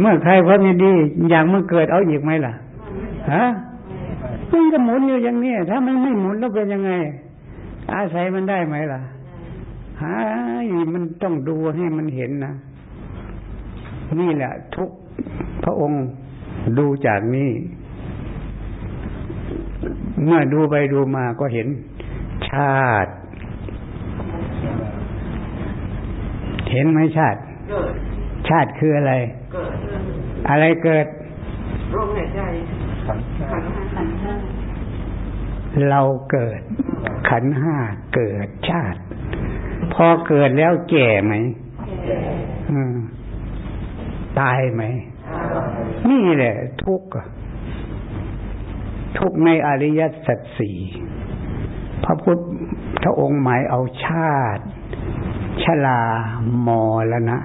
เมื่อคลายความยินดี อย่างมันเกิดเอาอีกไหมล่ะฮะมันก็หมุนอยู่อย่างนี้ถ้าไมันไม่หมุนแล้วเป็นยังไง อาศัยมันได้ไหมล่ะฮะมันต้องดูให้มันเห็นนะนี่แหละ ทุกพระองค์ดูจากนี้ เมื่อดูไปดูมาก็เห็น ชาติ เห็นไหมชาติ ชาติคืออะไร อะไรเกิด เราเกิด ขันห้าเกิดชาติ พอเกิดแล้วแก่ไหมตายไหม นี่แหละ ทุกข์ทุกข์ในอริยสัจสี่พระพุทธองค์หมายเอาชาติ ชลามอลนะ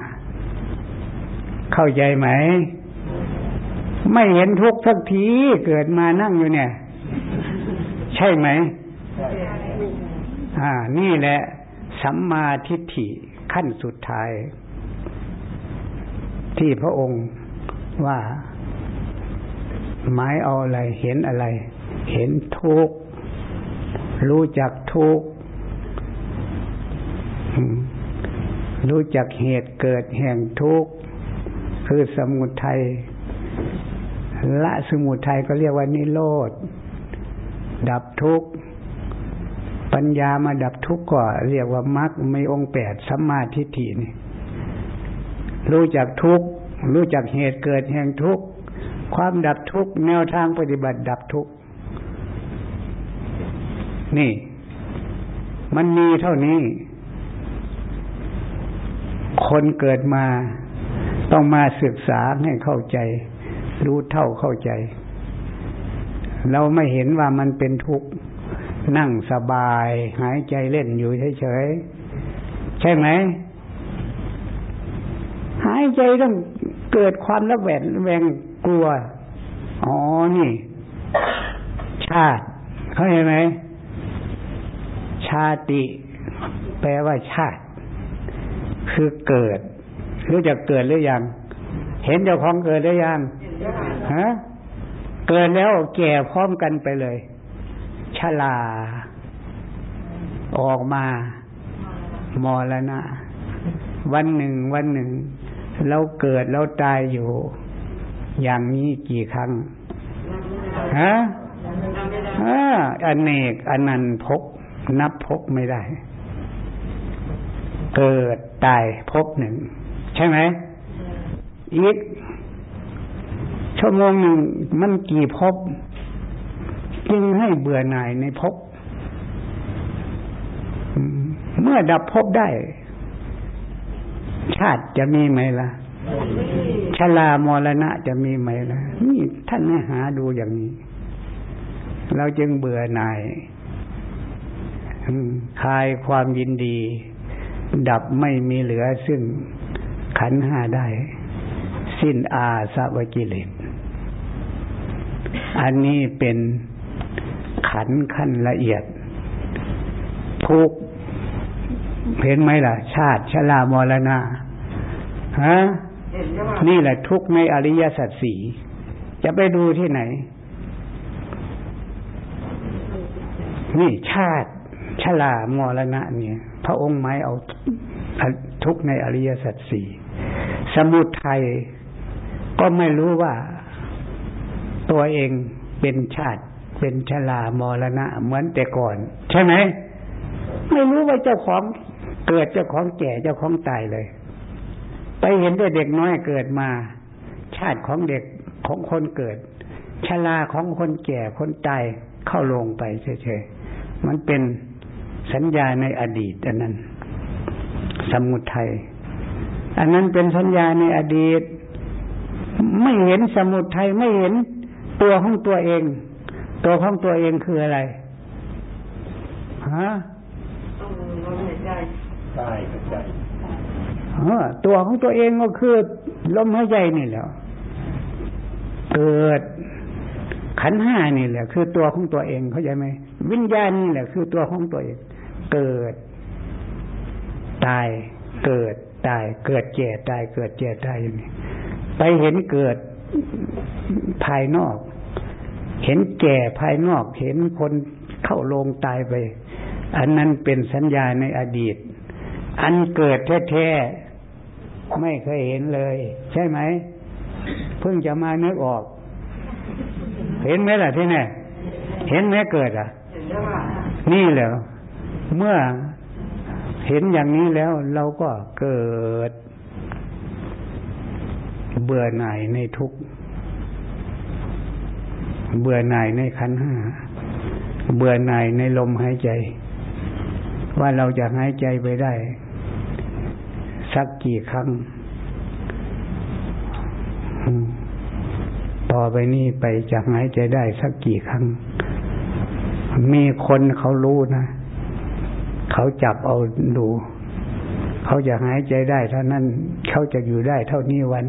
เข้าใจไหม ไม่เห็นทุกสักที เกิดมานั่งอยู่เนี่ย ใช่ไหมอ่า นี่แหละสัมมาทิฏฐิขั้นสุดท้าย ที่พระองค์ว่าหมายเอาอะไรเห็นอะไร เห็นทุกข์รู้จักทุกข์รู้จักเหตุเกิดแห่งทุกข์คือสมุทัยละสมุทัยก็เรียกว่านิโรธ ดับทุกข์ปัญญามาดับทุกข์ก็เรียกว่ามรรคไม่องแปดสัมมาทิฏฐินี่รู้จักทุกข์รู้จักเหตุเกิดแห่งทุกข์ความดับทุกข์แนวทางปฏิบัติดับทุกข์นี่ มันมีเท่านี้ คนเกิดมาต้องมาศึกษาให้เข้าใจ รู้เท่าเข้าใจ เราไม่เห็นว่ามันเป็นทุกข์นั่งสบาย หายใจเล่นอยู่เฉยๆ ใช่ไหม หายใจต้องเกิดความระแวดแวงกลัว อ๋อ นี่ ชาติ เข้าใจไหม ชาติ แปลว่าชาติ คือเกิด รู้จักเกิดหรือยัง เห็นเจ้าของเกิดหรือยัง ฮะ เกิดแล้วแก่พร้อมกันไปเลยชลา ออกมามอแล้วนะวันหนึ่งวันหนึ่งเราเกิดเราตายอยู่ อย่างนี้กี่ครั้งฮะอันเนกอันนันพกนับพกไม่ได้ เกิดตายพบหนึ่ง ใช่ไหมอีก ชั่วโมงหนึ่งมันกี่พบ จึงให้เบื่อหน่ายในพบ เมื่อดับพบได้ ชาติจะมีไหมล่ะชลามรณะจะมีไหมล่ะนี่ท่านให้หาดูอย่างนี้ เราจึงเบื่อหน่ายคลายความยินดี ดับไม่มีเหลือซึ่งขันห้าได้ สิ้นอาสวกิเลส อันนี้เป็นขันขั้นละเอียด ทุกเห็นไหมล่ะ ชาติชรามรณะฮะนี่แหละทุกในอริยสัจสี่จะไปดูที่ไหน นี่ชาติชลามรณะเนี่ย พระองค์ไม้เอาทุกในอริยสัจสี่สมุทัยก็ไม่รู้ว่า ตัวเองเป็นชาติเป็นชลามรณะ เหมือนแต่ก่อน ใช่ไหม ไม่รู้ว่าเจ้าของเกิดเจ้าของแก่เจ้าของตายเลย ไปเห็นแต่เด็กน้อยเกิดมา ชาติของเด็กของคนเกิด ชลาของคนแก่คนตายเข้าลงไปเฉยๆมันเป็นสัญญาในอดีตอันนั้น สมุทัยอันนั้นเป็นสัญญาในอดีต ไม่เห็นสมุทัยไม่เห็น ตัวของตัวเอง ตัวของตัวเองคืออะไรฮะใจใจตัวของตัวเองก็คือลมหายใจนี่แหละเกิดขันห้านี่แหละ คือตัวของตัวเองเข้าใจไหมวิญญาณนี่แหละ คือตัวของตัวเอง เกิด ตาย เกิดตาย เกิดแก่ตาย เกิดแก่ตายอย่างนี้ไปเห็นเกิดภายนอก เห็นแก่ภายนอกเห็นคนเข้าโรงตายไป อันนั้นเป็นสัญญาในอดีต อันเกิดแท้ๆไม่เคยเห็นเลย ใช่ไหม เพิ่งจะมานึกออก เห็นไหมล่ะที่นี่เห็นไหมเกิดอะ นี่แหละเมื่อเห็นอย่างนี้แล้วเราก็เกิด เบื่อหน่ายในทุก เบื่อหน่ายในขันห้า เบื่อหน่ายในลมหายใจ ว่าเราจะหายใจไปได้ สักกี่ครั้ง ต่อไปนี้ไปจะหายใจได้สักกี่ครั้ง มีคนเขารู้นะ เขาจับเอาดู เขาจะหายใจได้เท่านั้น เขาจะอยู่ได้เท่านี้วัน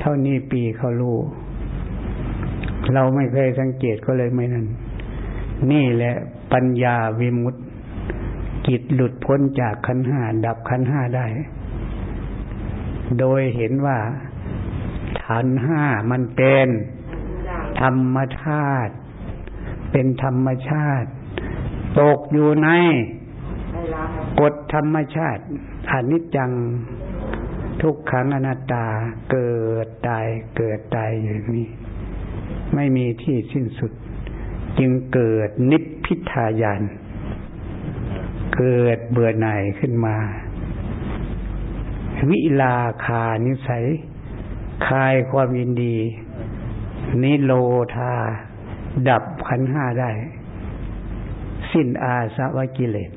เท่านี้ปีเขารู้ เราไม่เคยสังเกตก็เลยไม่นั่น นี่แหละปัญญาวิมุตติจิตหลุดพ้นจากขันห้าดับขันห้าได้ โดยเห็นว่าขันห้ามันเป็นธรรมชาติ เป็นธรรมชาติ ตกอยู่ในกฎธรรมชาติอนิจจังทุกขังอนัตตาเกิดตายเกิดตายอยู่นี้ ไม่มีที่สิ้นสุด จึงเกิดนิพพิทายานเกิดเบื่อหน่ายขึ้นมา วิลาคานิสัยคลายความยินดี นิโรธา ดับขันห้าได้ สิ้นอาสวะกิเลส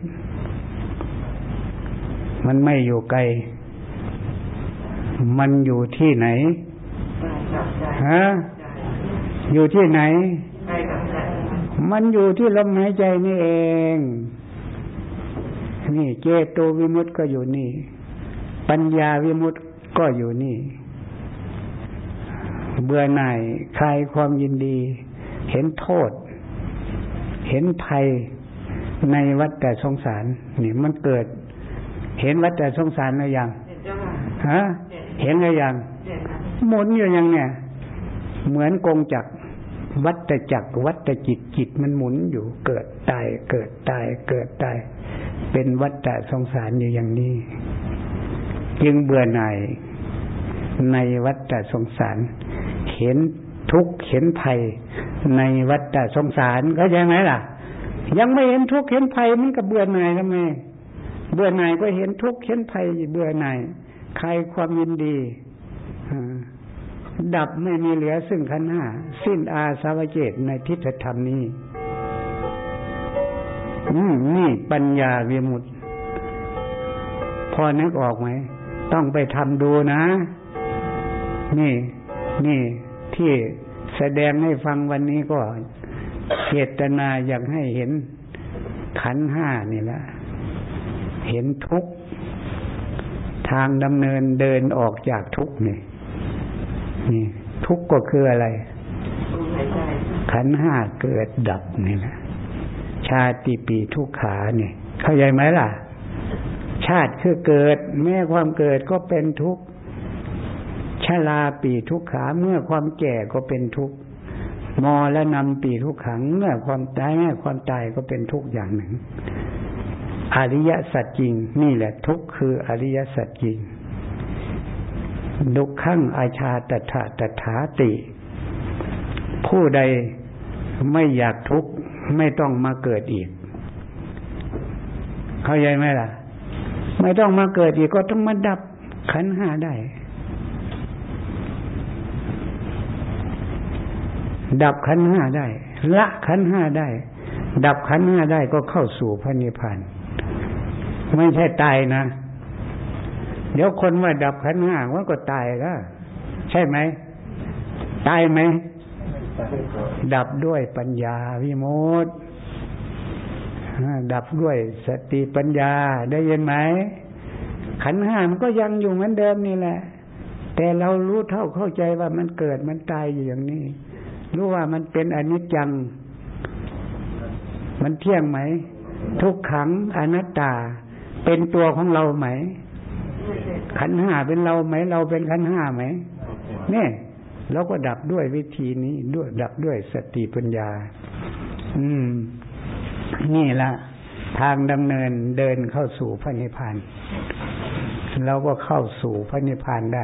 มันไม่อยู่ไกล มันอยู่ที่ไหนฮะ อยู่ที่ไหน มันอยู่ที่ลมหายใจนี่เอง นี่เจโตวิมุตต์ก็อยู่นี่ ปัญญาวิมุตต์ก็อยู่นี่ เบื่อหน่ายคลายความยินดี เห็นโทษ เห็นภัยในวัฏแต่สงสาร นี่มันเกิด เห็นวัฏแต่สงสารหรือยังฮะ เห็นหรือยังหมุนอยู่ยังเนี่ย เหมือนกงจักร วัฏจักรวัฏจิตจิตมันหมุนอยู่เกิดตายเกิดตายเกิดตายเป็นวัฏสงสารอยู่อย่างนี้ จึงเบื่อหน่ายในวัฏสงสาร เห็นทุกข์เห็นภัยในวัฏสงสารเข้าใจไหมล่ะ ยังไม่เห็นทุกข์เห็นภัยมันก็เบื่อหน่ายทำไมเบื่อหน่ายก็เห็นทุกข์เห็นภัยเบื่อหน่ายใครความยินดี ดับไม่มีเหลือซึ่งขันห้าสิ้นอาสาวเจตในทิฏฐธรรมนี้นี่ปัญญาวิมุตติ พอนึกออกไหม ต้องไปทำดูนะ นี่นี่ที่แสดงให้ฟังวันนี้ก็เจตนาอยากให้เห็นขันห้านี่แหละ เห็นทุกทางดำเนินเดินออกจากทุกนี่ นี่ทุกข์ก็คืออะไร ขันห้าเกิดดับนี่แหละชาติปีทุกขาเนี่ยเข้าใจไหมล่ะ ชาติคือเกิด แม้ความเกิดก็เป็นทุกข์ชาลาปีทุกขาเมื่อความแก่ก็เป็นทุกข์มอและนำปีทุกขังเมื่อความตายแม่ความตายก็เป็นทุกข์อย่างหนึ่ง อริยสัจจริง นี่แหละทุกข์คืออริยสัจจริง ดุขังอาชาตถาตถาติ ผู้ใดไม่อยากทุกข์ไม่ต้องมาเกิดอีก เข้าใจไหมล่ะ ไม่ต้องมาเกิดอีกก็ต้องมาดับขันห้าได้ ดับขันห้าได้ ละขันห้าได้ ดับขันห้าได้ก็เข้าสู่พระนิพพานไม่ใช่ตายนะ เดี๋ยวคนว่าดับขันห้าว่าก็ตายแล้วใช่ไหมตายไหมดับด้วยปัญญาวิโมตดับด้วยสติปัญญาได้ยินไหมขันห้ามันก็ยังอยู่เหมือนเดิมนี่แหละ แต่เรารู้เท่าเข้าใจว่ามันเกิดมันตายอยู่อย่างนี้ รู้ว่ามันเป็นอนิจจัง มันเที่ยงไหม ทุกขังอนัตตา เป็นตัวของเราไหม ขันห้าเป็นเราไหม เราเป็นขันห้าไหมเนี่ยเราก็ดับด้วยวิธีนี้ด้วยดับด้วยสติปัญญา อืม นี่ละทางดำเนินเดินเข้าสู่พระนิพพานเราก็เข้าสู่พระนิพพานได้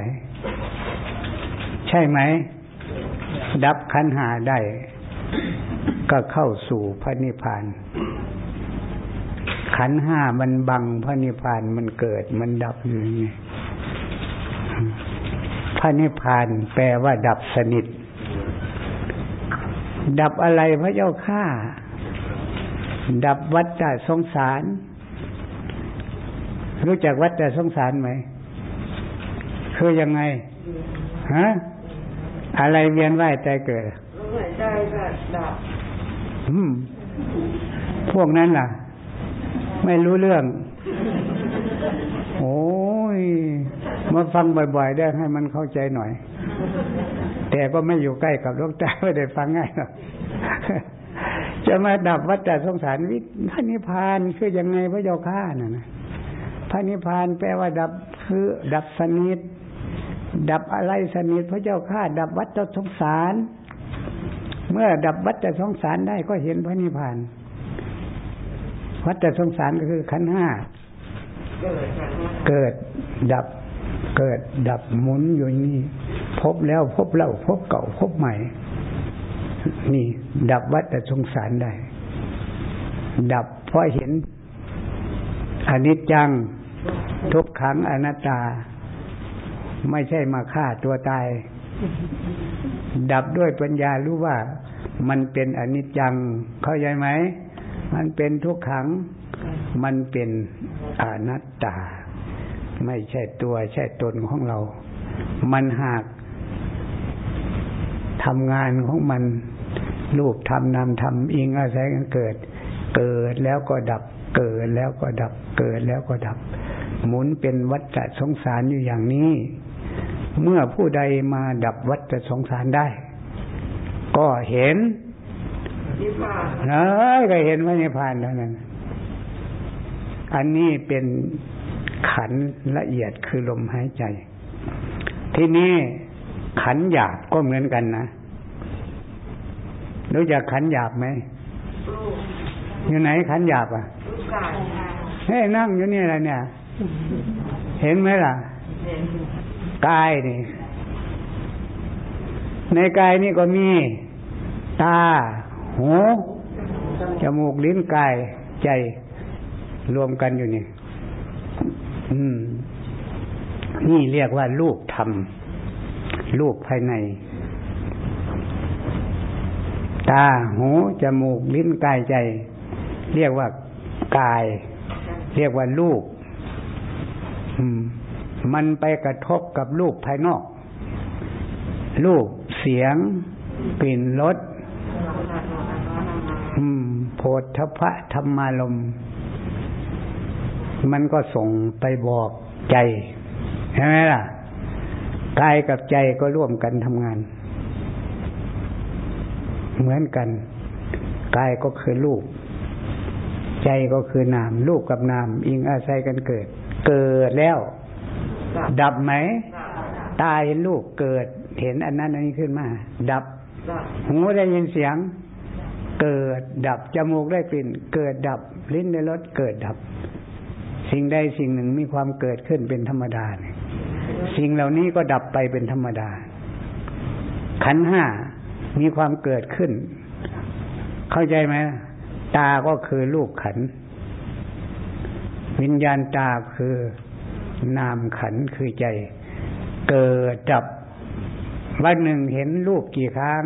ใช่ไหม ดับขันหาได้ ก็เข้าสู่พระนิพพาน ขันห้ามันบังพระนิพพานมันเกิดมันดับอยู่นี่พระนิพพานแปลว่าดับสนิท ดับอะไรพระเจ้าข้าดับวัฏฏะสงสาร รู้จักวัฏฏะสงสารไหม คือยังไงฮะอะไรเวียนว่ายใจเกิดใจดับพวกนั้นล่ะ ไม่รู้เรื่อง โอ้ย มาฟังบ่อยๆ ได้ให้มันเข้าใจหน่อย แต่ก็ไม่อยู่ใกล้กับลูกตาไม่ได้ฟังง่ายหรอกจะมาดับวัฏสงสารวิพระนิพพานคือยังไงพระเจ้าข้าน่ะนะพระนิพพานแปลว่าดับคือ ดับสนิท ดับอะไรสนิทพระเจ้าข้าดับวัฏสงสาร เมื่อดับวัฏสงสารได้ก็เห็นพระนิพพาน วัฏสงสารก็คือขันห้าเกิดดับเกิดดับหมุนอยู่นี่พบแล้วพบเล่าพบเก่าพบใหม่ นี่ ดับวัฏสงสารได้ ดับเพราะเห็นอนิจจังทุกขังอนัตตา ไม่ใช่มาฆ่าตัวตาย ดับด้วยปัญญารู้ว่ามันเป็นอนิจจังเข้าใจไหม มันเป็นทุกขัง มันเป็นอนัตตา ไม่ใช่ตัวใช่ตนของเรา มันหากทำงานของมันรูปทำนามทำอิงอาศัยกันเกิด เกิดแล้วก็ดับ เกิดแล้วก็ดับ เกิดแล้วก็ดับ หมุนเป็นวัฏสงสารอยู่อย่างนี้ เมื่อผู้ใดมาดับวัฏสงสารได้ ก็เห็น เอ้ยก็เห็นว่านิพพานเท่านั้นอันนี้เป็นขันละเอียดคือลมหายใจ ที่นี้ขันหยาบก็เหมือนกันนะรู้จักขันหยาบไหมอยู่ไหนขันหยาบอะเฮ้นั่งอยู่นี่อะไรเนี่ย เห็นไหมล่ะกายนี่ในกายนี่ก็มี ตา หูจมูกลิ้นกายใจรวมกันอยู่นี่อืมนี่เรียกว่ารูปธรรมรูปภายใน ตาหูจมูกลิ้นกายใจ เรียกว่ากาย เรียกว่ารูปมันไปกระทบกับรูปภายนอก รูปเสียง กลิ่นรส โพธพะธรรมารมมันก็ส่งไปบอกใจใช่ไหมล่ะกายกับใจก็ร่วมกันทำงาน เหมือนกันกายก็คือรูป ใจก็คือนามรูปกับนาม อิงอาศัยกันเกิด เกิดแล้ว ดับไหมตาเห็นรูปเกิด เห็นอันนั้นอันนี้ขึ้นมา ดับหูได้ยินเสียง เกิดดับ จมูกได้กลิ่น เกิดดับ ลิ้นได้รสเกิดดับ สิ่งใดสิ่งหนึ่งมีความเกิดขึ้นเป็นธรรมดาสิ่งเหล่านี้ก็ดับไปเป็นธรรมดา ขันห้ามีความเกิดขึ้น เข้าใจไหมตาก็คือลูกขัน วิญญาณตาคือนามขันคือใจ เกิดจับ วันหนึ่งเห็นรูปกี่ครั้ง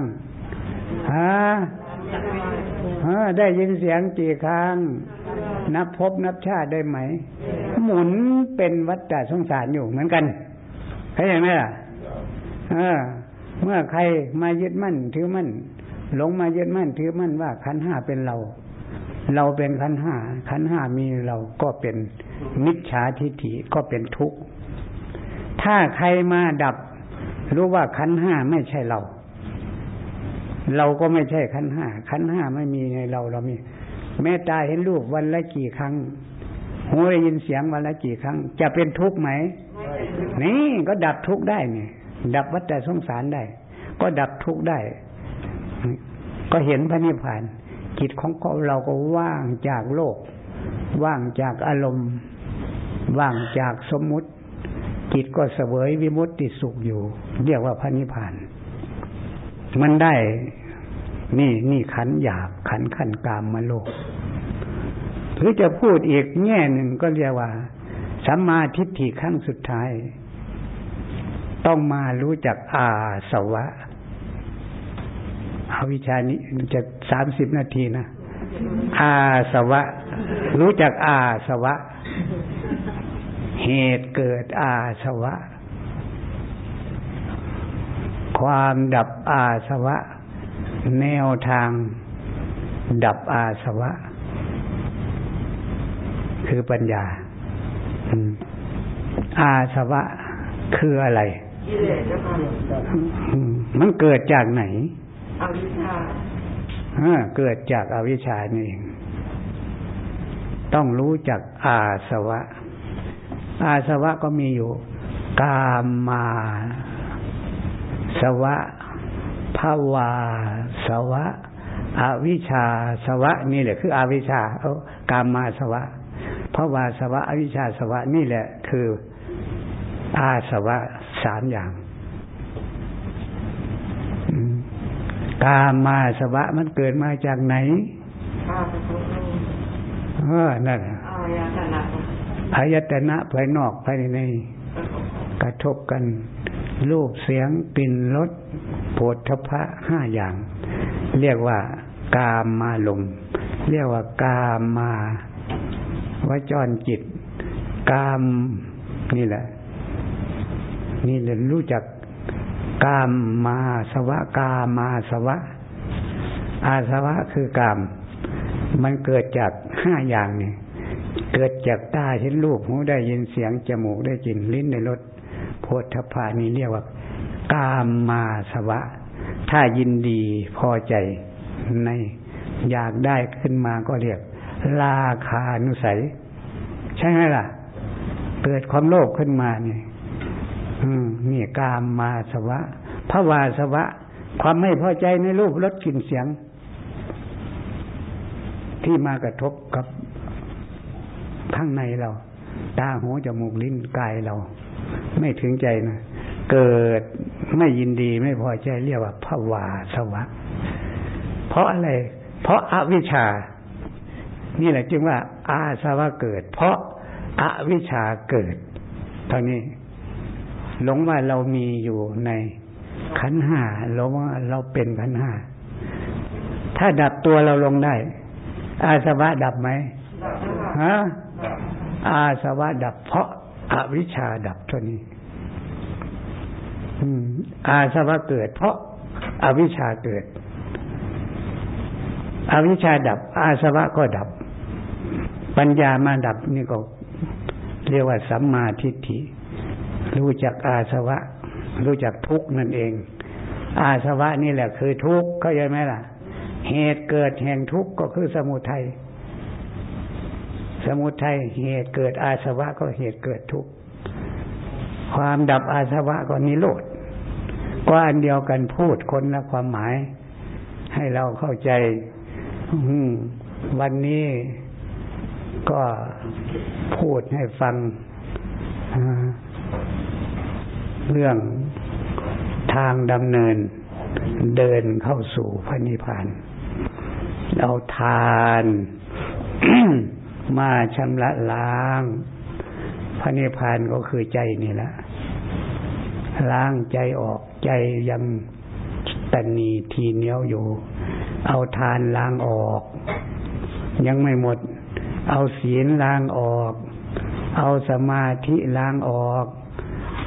ฮะ ได้ยินเสียงกี่ครั้ง นับพบนับชาติได้ไหม หมุนเป็นวัฏฏะสงสารอยู่เหมือนกันเข้าใจไหมล่ะเออ เมื่อใครมายึดมั่นถือมั่นหลงมายึดมั่นถือมั่นว่าขันห้าเป็นเรา เราเป็นขันห้าขันห้ามีเราก็เป็นมิจฉาทิฏฐิก็เป็นทุกข์ถ้าใครมาดับรู้ว่าขันห้าไม่ใช่เรา เราก็ไม่ใช่ขันห้าขันห้าไม่มีในเราเรามีแม่ตาเห็นรูปวันละกี่ครั้งหูได้ยินเสียงวันละกี่ครั้ง จะเป็นทุกข์ไหมนี่ก็ดับทุกข์ได้เนี่ยดับวัฏสงสารได้ ก็ดับทุกข์ได้ ก็เห็นพระนิพพานจิตของเราก็ว่างจากโลก ว่างจากอารมณ์ ว่างจากสมมุติจิตก็เสวยวิมุตติสุขอยู่ เรียกว่าพระนิพพาน มันได้ นี่นี่ขันหยาบขันขันกามมาโลกหรือจะพูดอีกแง่หนึ่งก็เรียกว่าสัมมาทิฏฐิขั้งสุดท้าย ต้องมารู้จักอาสวะเอาวิชานี้จะสามสิบนาทีนะอาสวะ รู้จักอาสวะ เหตุเกิดอาสวะ ความดับอาสวะ แนวทางดับอาสวะ คือปัญญา อาสวะคืออะไรมันเกิดจากไหนอวิชชาเกิดจากอาวิชชานี่เองต้องรู้จักอาสวะ อาสวะก็มีอยู่ กามมา สวะภาวา สวะอวิชชา สวะ นี่แหละคืออวิชชาเอากามมาสวะภาวาสวะ อวิชชาสวะ นี่แหละคืออาสวะสามอย่างกามาสวะมันเกิดมาจากไหนเออนั่นอายตนะภายนอกภายในกระทบกัน รูปเสียงกลิ่นรสโผฏฐพะห้าอย่าง เรียกว่ากามมาลมเรียกว่ากามมาวจรจิต กามนี่แหละ นี่เรียนรู้จักกามมาสวะกามาสวะ อาสวะคือกาม มันเกิดจากห้าอย่างนี่เกิดจากตาเห็นรูปหูได้ยินเสียงจมูกได้กลิ่นลิ้นในรส โพธพานี้เรียกว่ากามมาสวะ ถ้ายินดีพอใจในอยากได้ขึ้นมาก็เรียกลาคานุสัย ใช่ไหมล่ะ เกิดความโลภขึ้นมาเนี่ยนี่กามมาสวะภาวาสวะ ความไม่พอใจในรูปรสกลิ่นเสียง ที่มากระทบกับข้างในเรา ตาหูจมูกลิ้นกายเรา ไม่ถึงใจนะเกิดไม่ยินดีไม่พอใจเรียกว่าภาวาสวะ เพราะอะไร เพราะอาวิชชา นี่แหละจึงว่า อาสวะเกิด เพราะอาวิชชาเกิดเท่านี้ หลงว่าเรามีอยู่ในขันห้าหลงว่าเราเป็นขันห้าถ้าดับตัวเราลงได้ อาสวะดับไหมฮะอาสวะดับเพราะอาวิชชาดับเท่านี้ อาสวะเกิด เพราะอาวิชชาเกิด อวิชชาดับ อาสวะก็ดับ ปัญญามาดับนี่ก็เรียกว่าสัมมาทิฏฐิ รู้จักอาสวะ รู้จักทุกนั่นเอง อาสวะนี่แหละคือทุกข์เข้าใจไหมล่ะ เหตุเกิดแห่งทุกข์ก็คือสมุทัยสมุทัยเหตุเกิดอาสวะก็เหตุเกิดทุกข์ ความดับอาสวะก็นิโรธ ก็อันเดียวกันพูดคนละความหมาย ให้เราเข้าใจวันนี้ก็พูดให้ฟังเรื่องทางดำเนิน เดินเข้าสู่พระนิพพานเราทาน มาชำระล้าง พระนิพพานก็คือใจนี่แหละล้างใจออก ใจยังตันนีทีเหนียวอยู่ เอาทานล้างออก ยังไม่หมด เอาศีลล้างออก เอาสมาธิล้างออก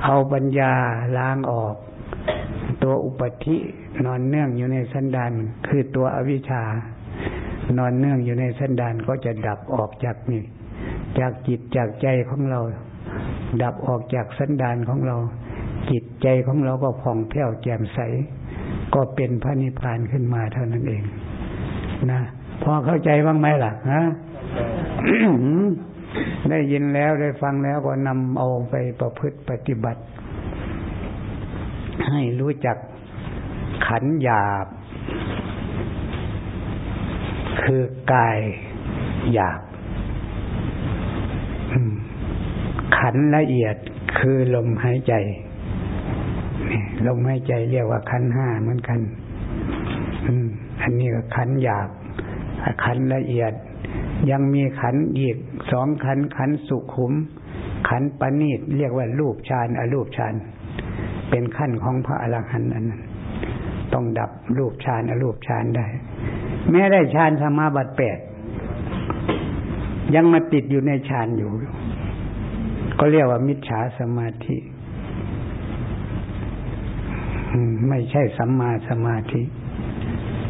เอาปัญญาล้างออก ตัวอุปธินอนเนื่องอยู่ในสันดานคือตัวอวิชชานอนเนื่องอยู่ในสันดานก็จะดับออกจากนี่จากจิตจากใจของเรา ดับออกจากสันดานของเรา จิตใจของเราก็ผ่องแผ้วแจ่มใส ก็เป็นพระนิพพานขึ้นมาเท่านั้นเอง นะพอเข้าใจบ้างไหมล่ะฮะได้ยินแล้วได้ฟังแล้วก็นำเอาไปประพฤติปฏิบัติ ให้รู้จักขันหยาบ คือกายหยาบขันละเอียดคือลมหายใจ ลมหายใจเรียกว่าขันห้าเหมือนกัน อันนี้ก็ขันหยาบขันละเอียด ยังมีขันอีกสองขันขันสุขุม ขันปณีตเรียกว่ารูปฌานอรูปฌานเป็นขั้นของพระอรหันต์อันนั้น ต้องดับรูปฌานอรูปฌานได้ แม้ได้ฌานสมาบัติแปดยังมาติดอยู่ในฌานอยู่ ก็เรียกว่ามิจฉาสมาธิ ไม่ใช่สัมมาสมาธิ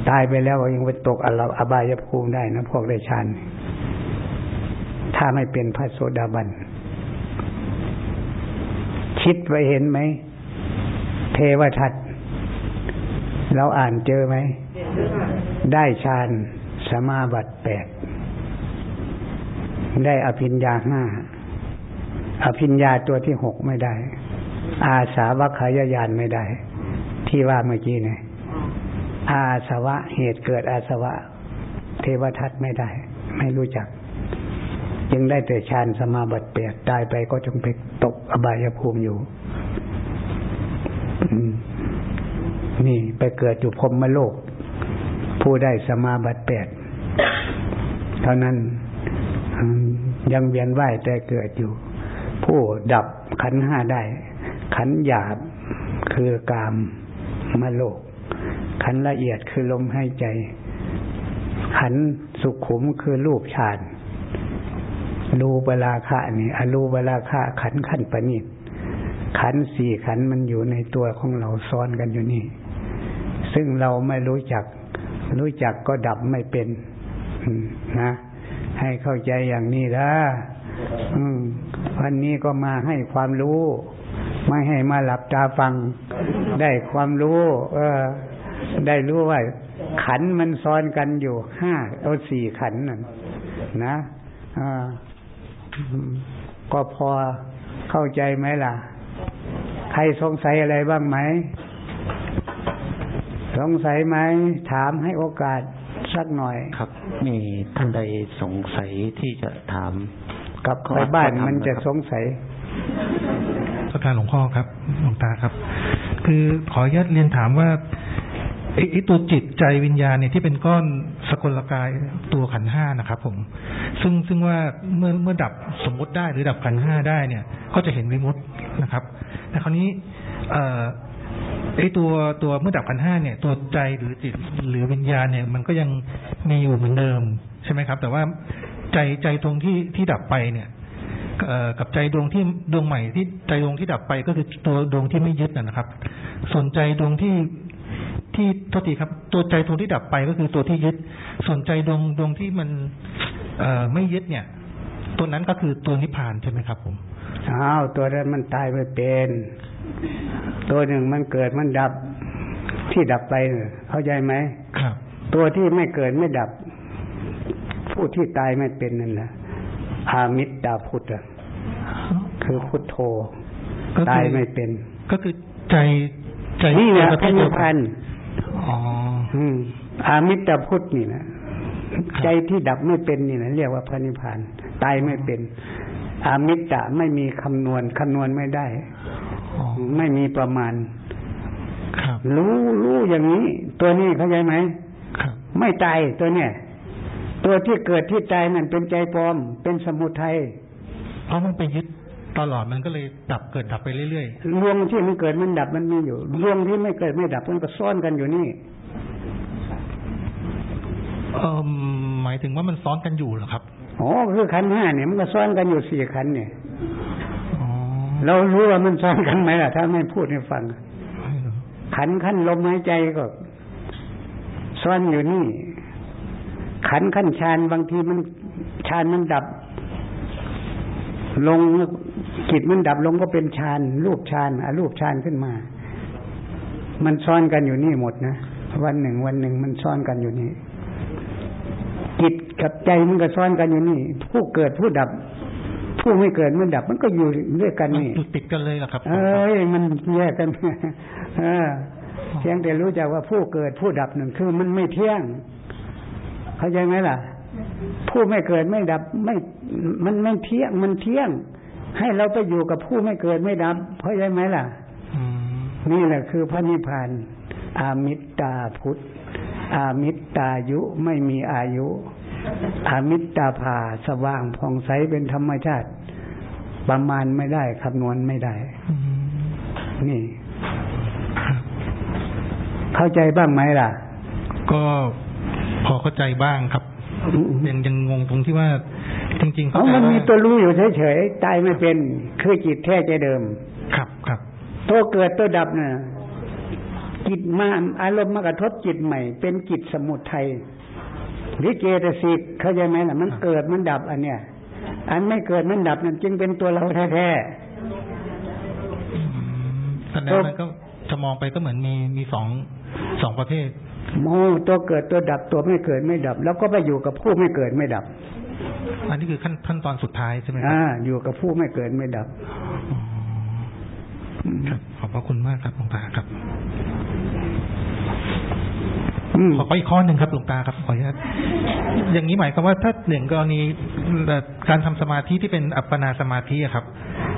ตายไปแล้วยังไปตกอบายภูมิได้นะพวกได้ฌานถ้าไม่เป็นพระโสดาบัน คิดไว้เห็นไหม เทวทัตเราอ่านเจอไหม ได้ฌานสมาบัติแปด ได้อภิญญาห้า อภิญญาตัวที่หกไม่ได้ อาสาวัคายายานไม่ได้ ที่ว่าเมื่อกี้เนี่ยอาสวะ เหตุเกิดอาสวะ เทวทัตไม่ได้ ไม่รู้จัก จึงได้แต่ฌานสมาบัติเปียกตายไปก็จงไปตกอบายภูมิอยู่นี่ไปเกิดอยู่พรมมโลก ผู้ได้สมาบัติแปดเท่านั้นยังเวียนว่ายแต่เกิดอยู่ ผู้ดับขันห้าได้ ขันหยาบคือกาม มโลก ขันละเอียดคือลมหายใจ ขันสุขุมคือรูปฌานรูปราคะนี่อรูปราคะขันขั้นประณีตขันสี่ขันมันอยู่ในตัวของเราซ้อนกันอยู่นี่ ซึ่งเราไม่รู้จัก รู้จักก็ดับไม่เป็นนะ ให้เข้าใจอย่างนี้นะวันนี้ก็มาให้ความรู้ ไม่ให้มาหลับตาฟัง ได้ความรู้ เออ ได้รู้ว่า ขันมันซ้อนกันอยู่ห้าเอาสี่ขันนั่นนะอ่าก็พอเข้าใจไหมล่ะ ใครสงสัยอะไรบ้างไหม สงสัยไหม ถามให้โอกาสสักหน่อย ครับ มีท่านใดสงสัยที่จะถามกลับไปบ้านมันจะสงสัย ประการหลวงพ่อครับหลวงตาครับ คือขออนุญาตเรียนถามว่าไอ้ตัวจิตใจวิญญาณเนี่ยที่เป็นก้อนสกลกายตัวขันห้านะครับ ผม ซึ่งซึ่งว่าเมื่อเมื่อดับสมมติได้หรือดับขันห้าได้เนี่ย ก็จะเห็นวิมุตนะครับ แต่คราวนี้ เอ่อไอ้ตัวตัวเมื่อดับขันห้าเนี่ย ตัวใจหรือจิตหรือวิญญาณเนี่ย มันก็ยังมีอยู่เหมือนเดิม ใช่ไหมครับ แต่ว่าใจใจตรงที่ที่ดับไปเนี่ย กับใจดวงที่ดวงใหม่ที่ใจดวงที่ดับไปก็คือตัวดวงที่ไม่ยึดนะครับส่วนใจดวงที่ที่โทษทีครับ ตัวใจดวงที่ดับไปก็คือตัวที่ยึดส่วนใจดวงดวงที่มันเอ่อไม่ยึดเนี่ย ตัวนั้นก็คือตัวนิพพานใช่ไหมครับ ผมอ้าวตัวนั้นมันตายไปเป็น ตัวหนึ่งมันเกิดมันดับที่ดับไปเข้าใจไหมครับ ตัวที่ไม่เกิดไม่ดับ ผู้ที่ตายไม่เป็นนั่นแหละ อามิตดาพุทธคือพุทโธตายไม่เป็น ก็คือใจใจนี่แหละพระนิพพานอ๋ออามิตรพุทธนี่นะใจที่ดับไม่เป็นนี่นะเรียกว่าพระนิพพานตายไม่เป็น อามิตรไม่มีคำนวณคำนวณไม่ได้ไม่มีประมาณรู้รู้อย่างนี้ ตัวนี้เข้าใจไหมไม่ตายตัวเนี้ย ตัวที่เกิดที่ตายนั่นเป็นใจปลอม เป็นสมุทัยเพราะมันไปยึดตลอดมันก็เลยดับเกิดดับไปเรื่อยๆรวงที่มันเกิดมันดับมันมีอยู่รวงที่ไม่เกิดไม่ดับมันก็ซ่อนกันอยู่นี่เออหมายถึงว่ามันซ้อนกันอยู่เหรอครับอ๋อคือขันห้าเนี่ยมันก็ซ้อนกันอยู่สี่ขันเนี่ยเรารู้ว่ามันซ้อนกันไหมล่ะ ถ้าไม่พูดให้ฟังขันขั้นลมหายใจก็ซ้อนอยู่นี่ ขันขั้นชานบางทีมันชานมันดับ ลงจิตมันดับลงก็เป็นฌานรูปฌานอารูปฌานขึ้นมา มันซ้อนกันอยู่นี่หมดนะวันหนึ่งวันหนึ่งมันซ้อนกันอยู่นี่จิตกับใจมันก็ซ้อนกันอยู่นี่ ผู้เกิดผู้ดับ ผู้ไม่เกิดมันดับ มันก็อยู่ด้วยกันนี่ติดกันเลยล่ะครับ เอ้ยมันแยกกันเออเพียงแต่รู้จักว่าผู้เกิดผู้ดับหนึ่งคือมันไม่เที่ยง เข้าใจไหมล่ะ ผู้ไม่เกิดไม่ดับไม่มันไม่เที่ยงมันเที่ยง ให้เราไปอยู่กับผู้ไม่เกิดไม่ดับเพราะใช่ไหมล่ะนี่แหละคือพระนิพพานอามิตตาพุทธอามิตตายุไม่มีอายุอามิตตาภาสว่างผ่องใสเป็นธรรมชาติ ประมาณไม่ได้คำนวณไม่ได้ นี่ เข้าใจบ้างไหมล่ะ ก็ พอเข้าใจบ้างครับยังยังงงตรงที่ว่า จริงๆเขามันมีตัวรู้อยู่เฉยๆตายไม่เป็นคือจิตแท้ใจเดิม ครับครับตัวเกิดตัวดับเนี่ยจิตมาอารมณ์มากระทบจิตใหม่ เป็นจิตสมุทัยหรือเจตสิกเข้าใจไหมล่ะ มันเกิดมันดับ อันเนี้ยอันไม่เกิดมันดับนั่นจึงเป็นตัวเราแท้ๆแสดงนั้นก็จะมองไปก็เหมือนมีมีสองสองประเภท โมตัวเกิดตัวดับตัวไม่เกิดไม่ดับ แล้วก็ไปอยู่กับผู้ไม่เกิดไม่ดับ อันนี้คือขั้นขั้นตอนสุดท้ายใช่ไหมครับอ่าอยู่กับผู้ไม่เกิดไม่ดับครับขอบพระคุณมากครับหลวงตาครับขออีกข้อหนึ่งครับหลวงตาครับขออนุญาตอย่างนี้หมายความว่าถ้าหนึ่งกรณีการทำสมาธิที่เป็นอัปปนาสมาธิครับ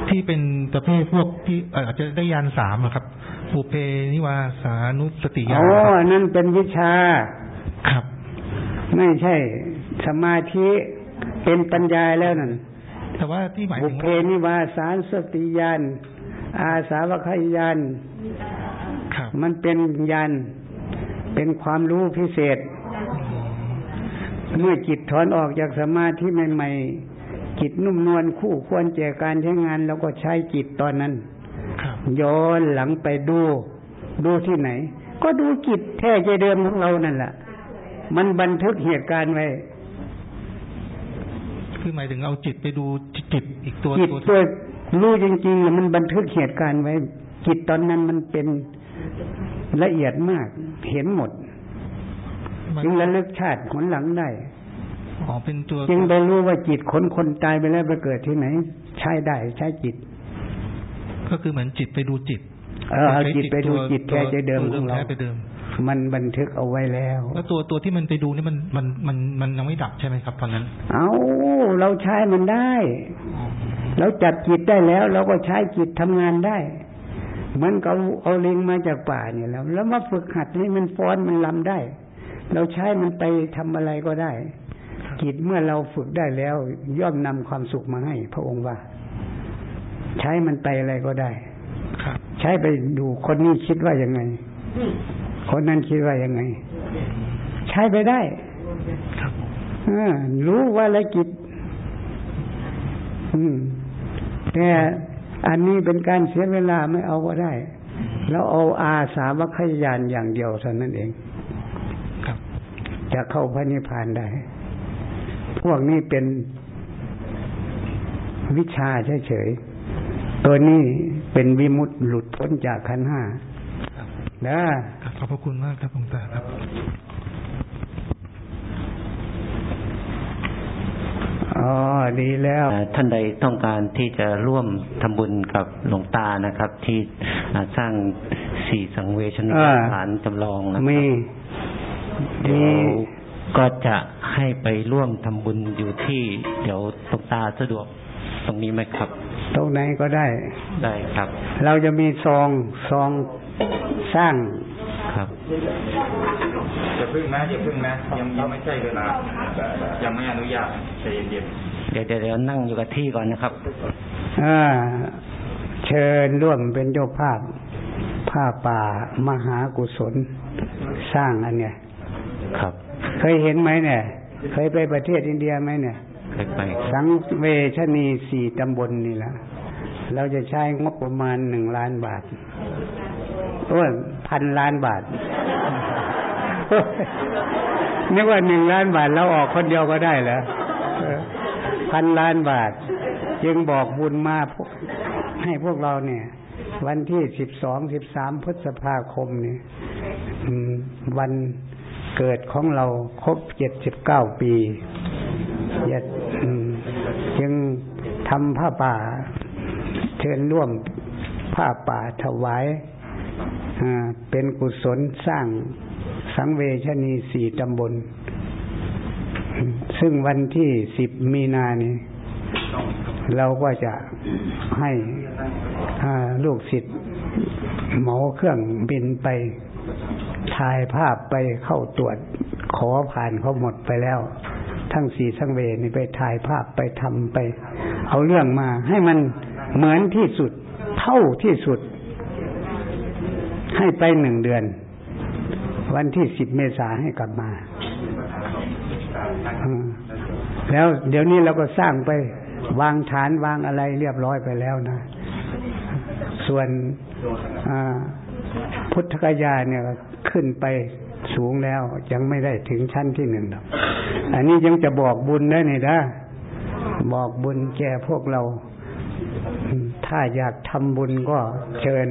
ที่เป็นประเภทพวกที่อาจจะได้ยานสามครับภูเพนิวาสานุสติญาณอ๋อนั่นเป็นวิชาครับ ไม่ใช่สมาธิเป็นปัญญาแล้วนั่นแต่ว่าที่หมายบุถึพงเพนิวาสารสติยานอาสาวคยานครับมันเป็นยานเป็นความรู้พิเศษ เมื่อจิตถอนออกจากสมาธิใหม่ๆ จิตนุ่มนวลคู่ควรแก่การใช้งานแล้วก็ใช้จิตตอนนั้นครับย้อนหลังไปดู ดูที่ไหน ก็ดูจิตแท้ใจเดิมของเรานั่นแหละมันบันทึกเหตุการณ์ไว้คือหมายถึงเอาจิตไปดูจิตอีกตัวจิตตัวตัวรู้จริงๆน่ะมันบันทึกเหตุการณ์ไว้ จิตตอนนั้นมันเป็นละเอียดมาก เห็นหมดมันจึงระลึกชาติผลหลังได้ อ๋อเป็นตัวจึงได้รู้ว่าจิตคนคนตายไปแล้วไปเกิดที่ไหน ใช้ได้ใช้จิต ก็คือเหมือนจิตไปดูจิต เออเอาจิตไปดูตัวจิตแท้ใจเดิมตัวของเราแท้ไปเดิมมันบันทึกเอาไว้แล้ว แล้วตัวตัวที่มันไปดูนี่มันมันมันมันยังไม่ดับใช่ไหมครับตอนนั้น เอาเราใช้มันได้ เราจับจิตได้แล้ว เราก็ใช้จิตทำงานได้เหมือนกับเอาลิงมาจากป่าเนี่ยแล้ว แล้วมาฝึกหัดให้มันฟ้อนมันลำได้ เราใช้มันไปทำอะไรก็ได้ จิตเมื่อเราฝึกได้แล้ว ย่อมนำความสุขมาให้ พระองค์ว่า ใช้มันไปอะไรก็ได้ครับใช้ไปดูคนนี้คิดว่ายังไง คนนั้นคิดว่ายังไง ใช้ไปได้ครับเออรู้ว่าละจิตอืมแต่อันนี้เป็นการเสียเวลาไม่เอาก็ได้ แล้วเอาอาสาวคยานอย่างเดียวเท่านั้นเองครับจะเข้าพระนิพพานได้พ วกนี้เป็นวิชาเฉยๆ ตัวนี้เป็นวิมุตติหลุดพ้นจากขันธ์ห้าครับนะครับขอบพระคุณมากครับหลวงตาครับ อ๋อ ดีแล้วอ่าท่านใดต้องการที่จะร่วมทำบุญกับหลวงตานะครับ ที่อ่าสร้างสี่สังเวชนอ่าสถานจำลองนะคมีรับเดี๋มียว ก็จะให้ไปร่วมทำบุญอยู่ที่ เดี๋ยวหลวงตาสะดวกตรงนี้ไหมครับ ตรงไหนก็ได้ได้ครับ เราจะมีซองซองสร้างครับอย่าพึ่งนะอย่าพึ่งนะ ยังยังไม่ใช่เวลายังไม่อนุญาตใจเย็นเดี๋ยวเดี๋ยวเดี๋ยวนั่งอยู่กับที่ก่อนนะครับอ่าเชิญร่วมเป็นเจ้าภาพผ้าป่ามหากุศล สร้างอันเนี้ยครับ เคยเห็นไหมเนี่ย เคยไปประเทศอินเดียไหมเนี่ยเคยไปสังเวชนีสี่ตำบลนนี่แหละเราจะใช้งบประมาณหนึ่งล้านบาทโอ้ยพันล้านบาทโอ้ยนึกว่าหนึ่งล้านบาทเราออกคนเดียวก็ได้เหรอเออพันล้านบาท จึงบอกบุญมาพวกให้พวกเราเนี่ย วันที่สิบสองสิบสามพฤษภาคมเนี่ยอืมวัน เกิดของเราครบเจ็ดสิบเก้าปียดอืมจึงทำผ้าป่า เชิญร่วมผ้าป่าถวายเป็นกุศลสร้างสังเวชนีสี่ตำบล ซึ่งวันที่สิบมีนานี้ เราก็จะให้ลูกศิษย์เหมาเครื่องบินไป ถ่ายภาพไปเข้าตรวจ ขอผ่านเขาหมดไปแล้ว ทั้งสี่ทั้งเวนี่ไปถ่ายภาพไปทำไป เอาเรื่องมา ให้มันเหมือนที่สุด เท่าที่สุด ให้ไปหนึ่งเดือน วันที่สิบเมษาให้กลับมา แล้วเดี๋ยวนี้เราก็สร้างไปวางฐานวางอะไรเรียบร้อยไปแล้วนะ ส่วนพุทธกยาเนี่ย ขึ้นไปสูงแล้วยังไม่ได้ถึงชั้นที่หนึ่งหรอกอันนี้ยังจะบอกบุญได้นี่นะบอกบุญแก่พวกเรา ถ้าอยากทำบุญก็เชิญ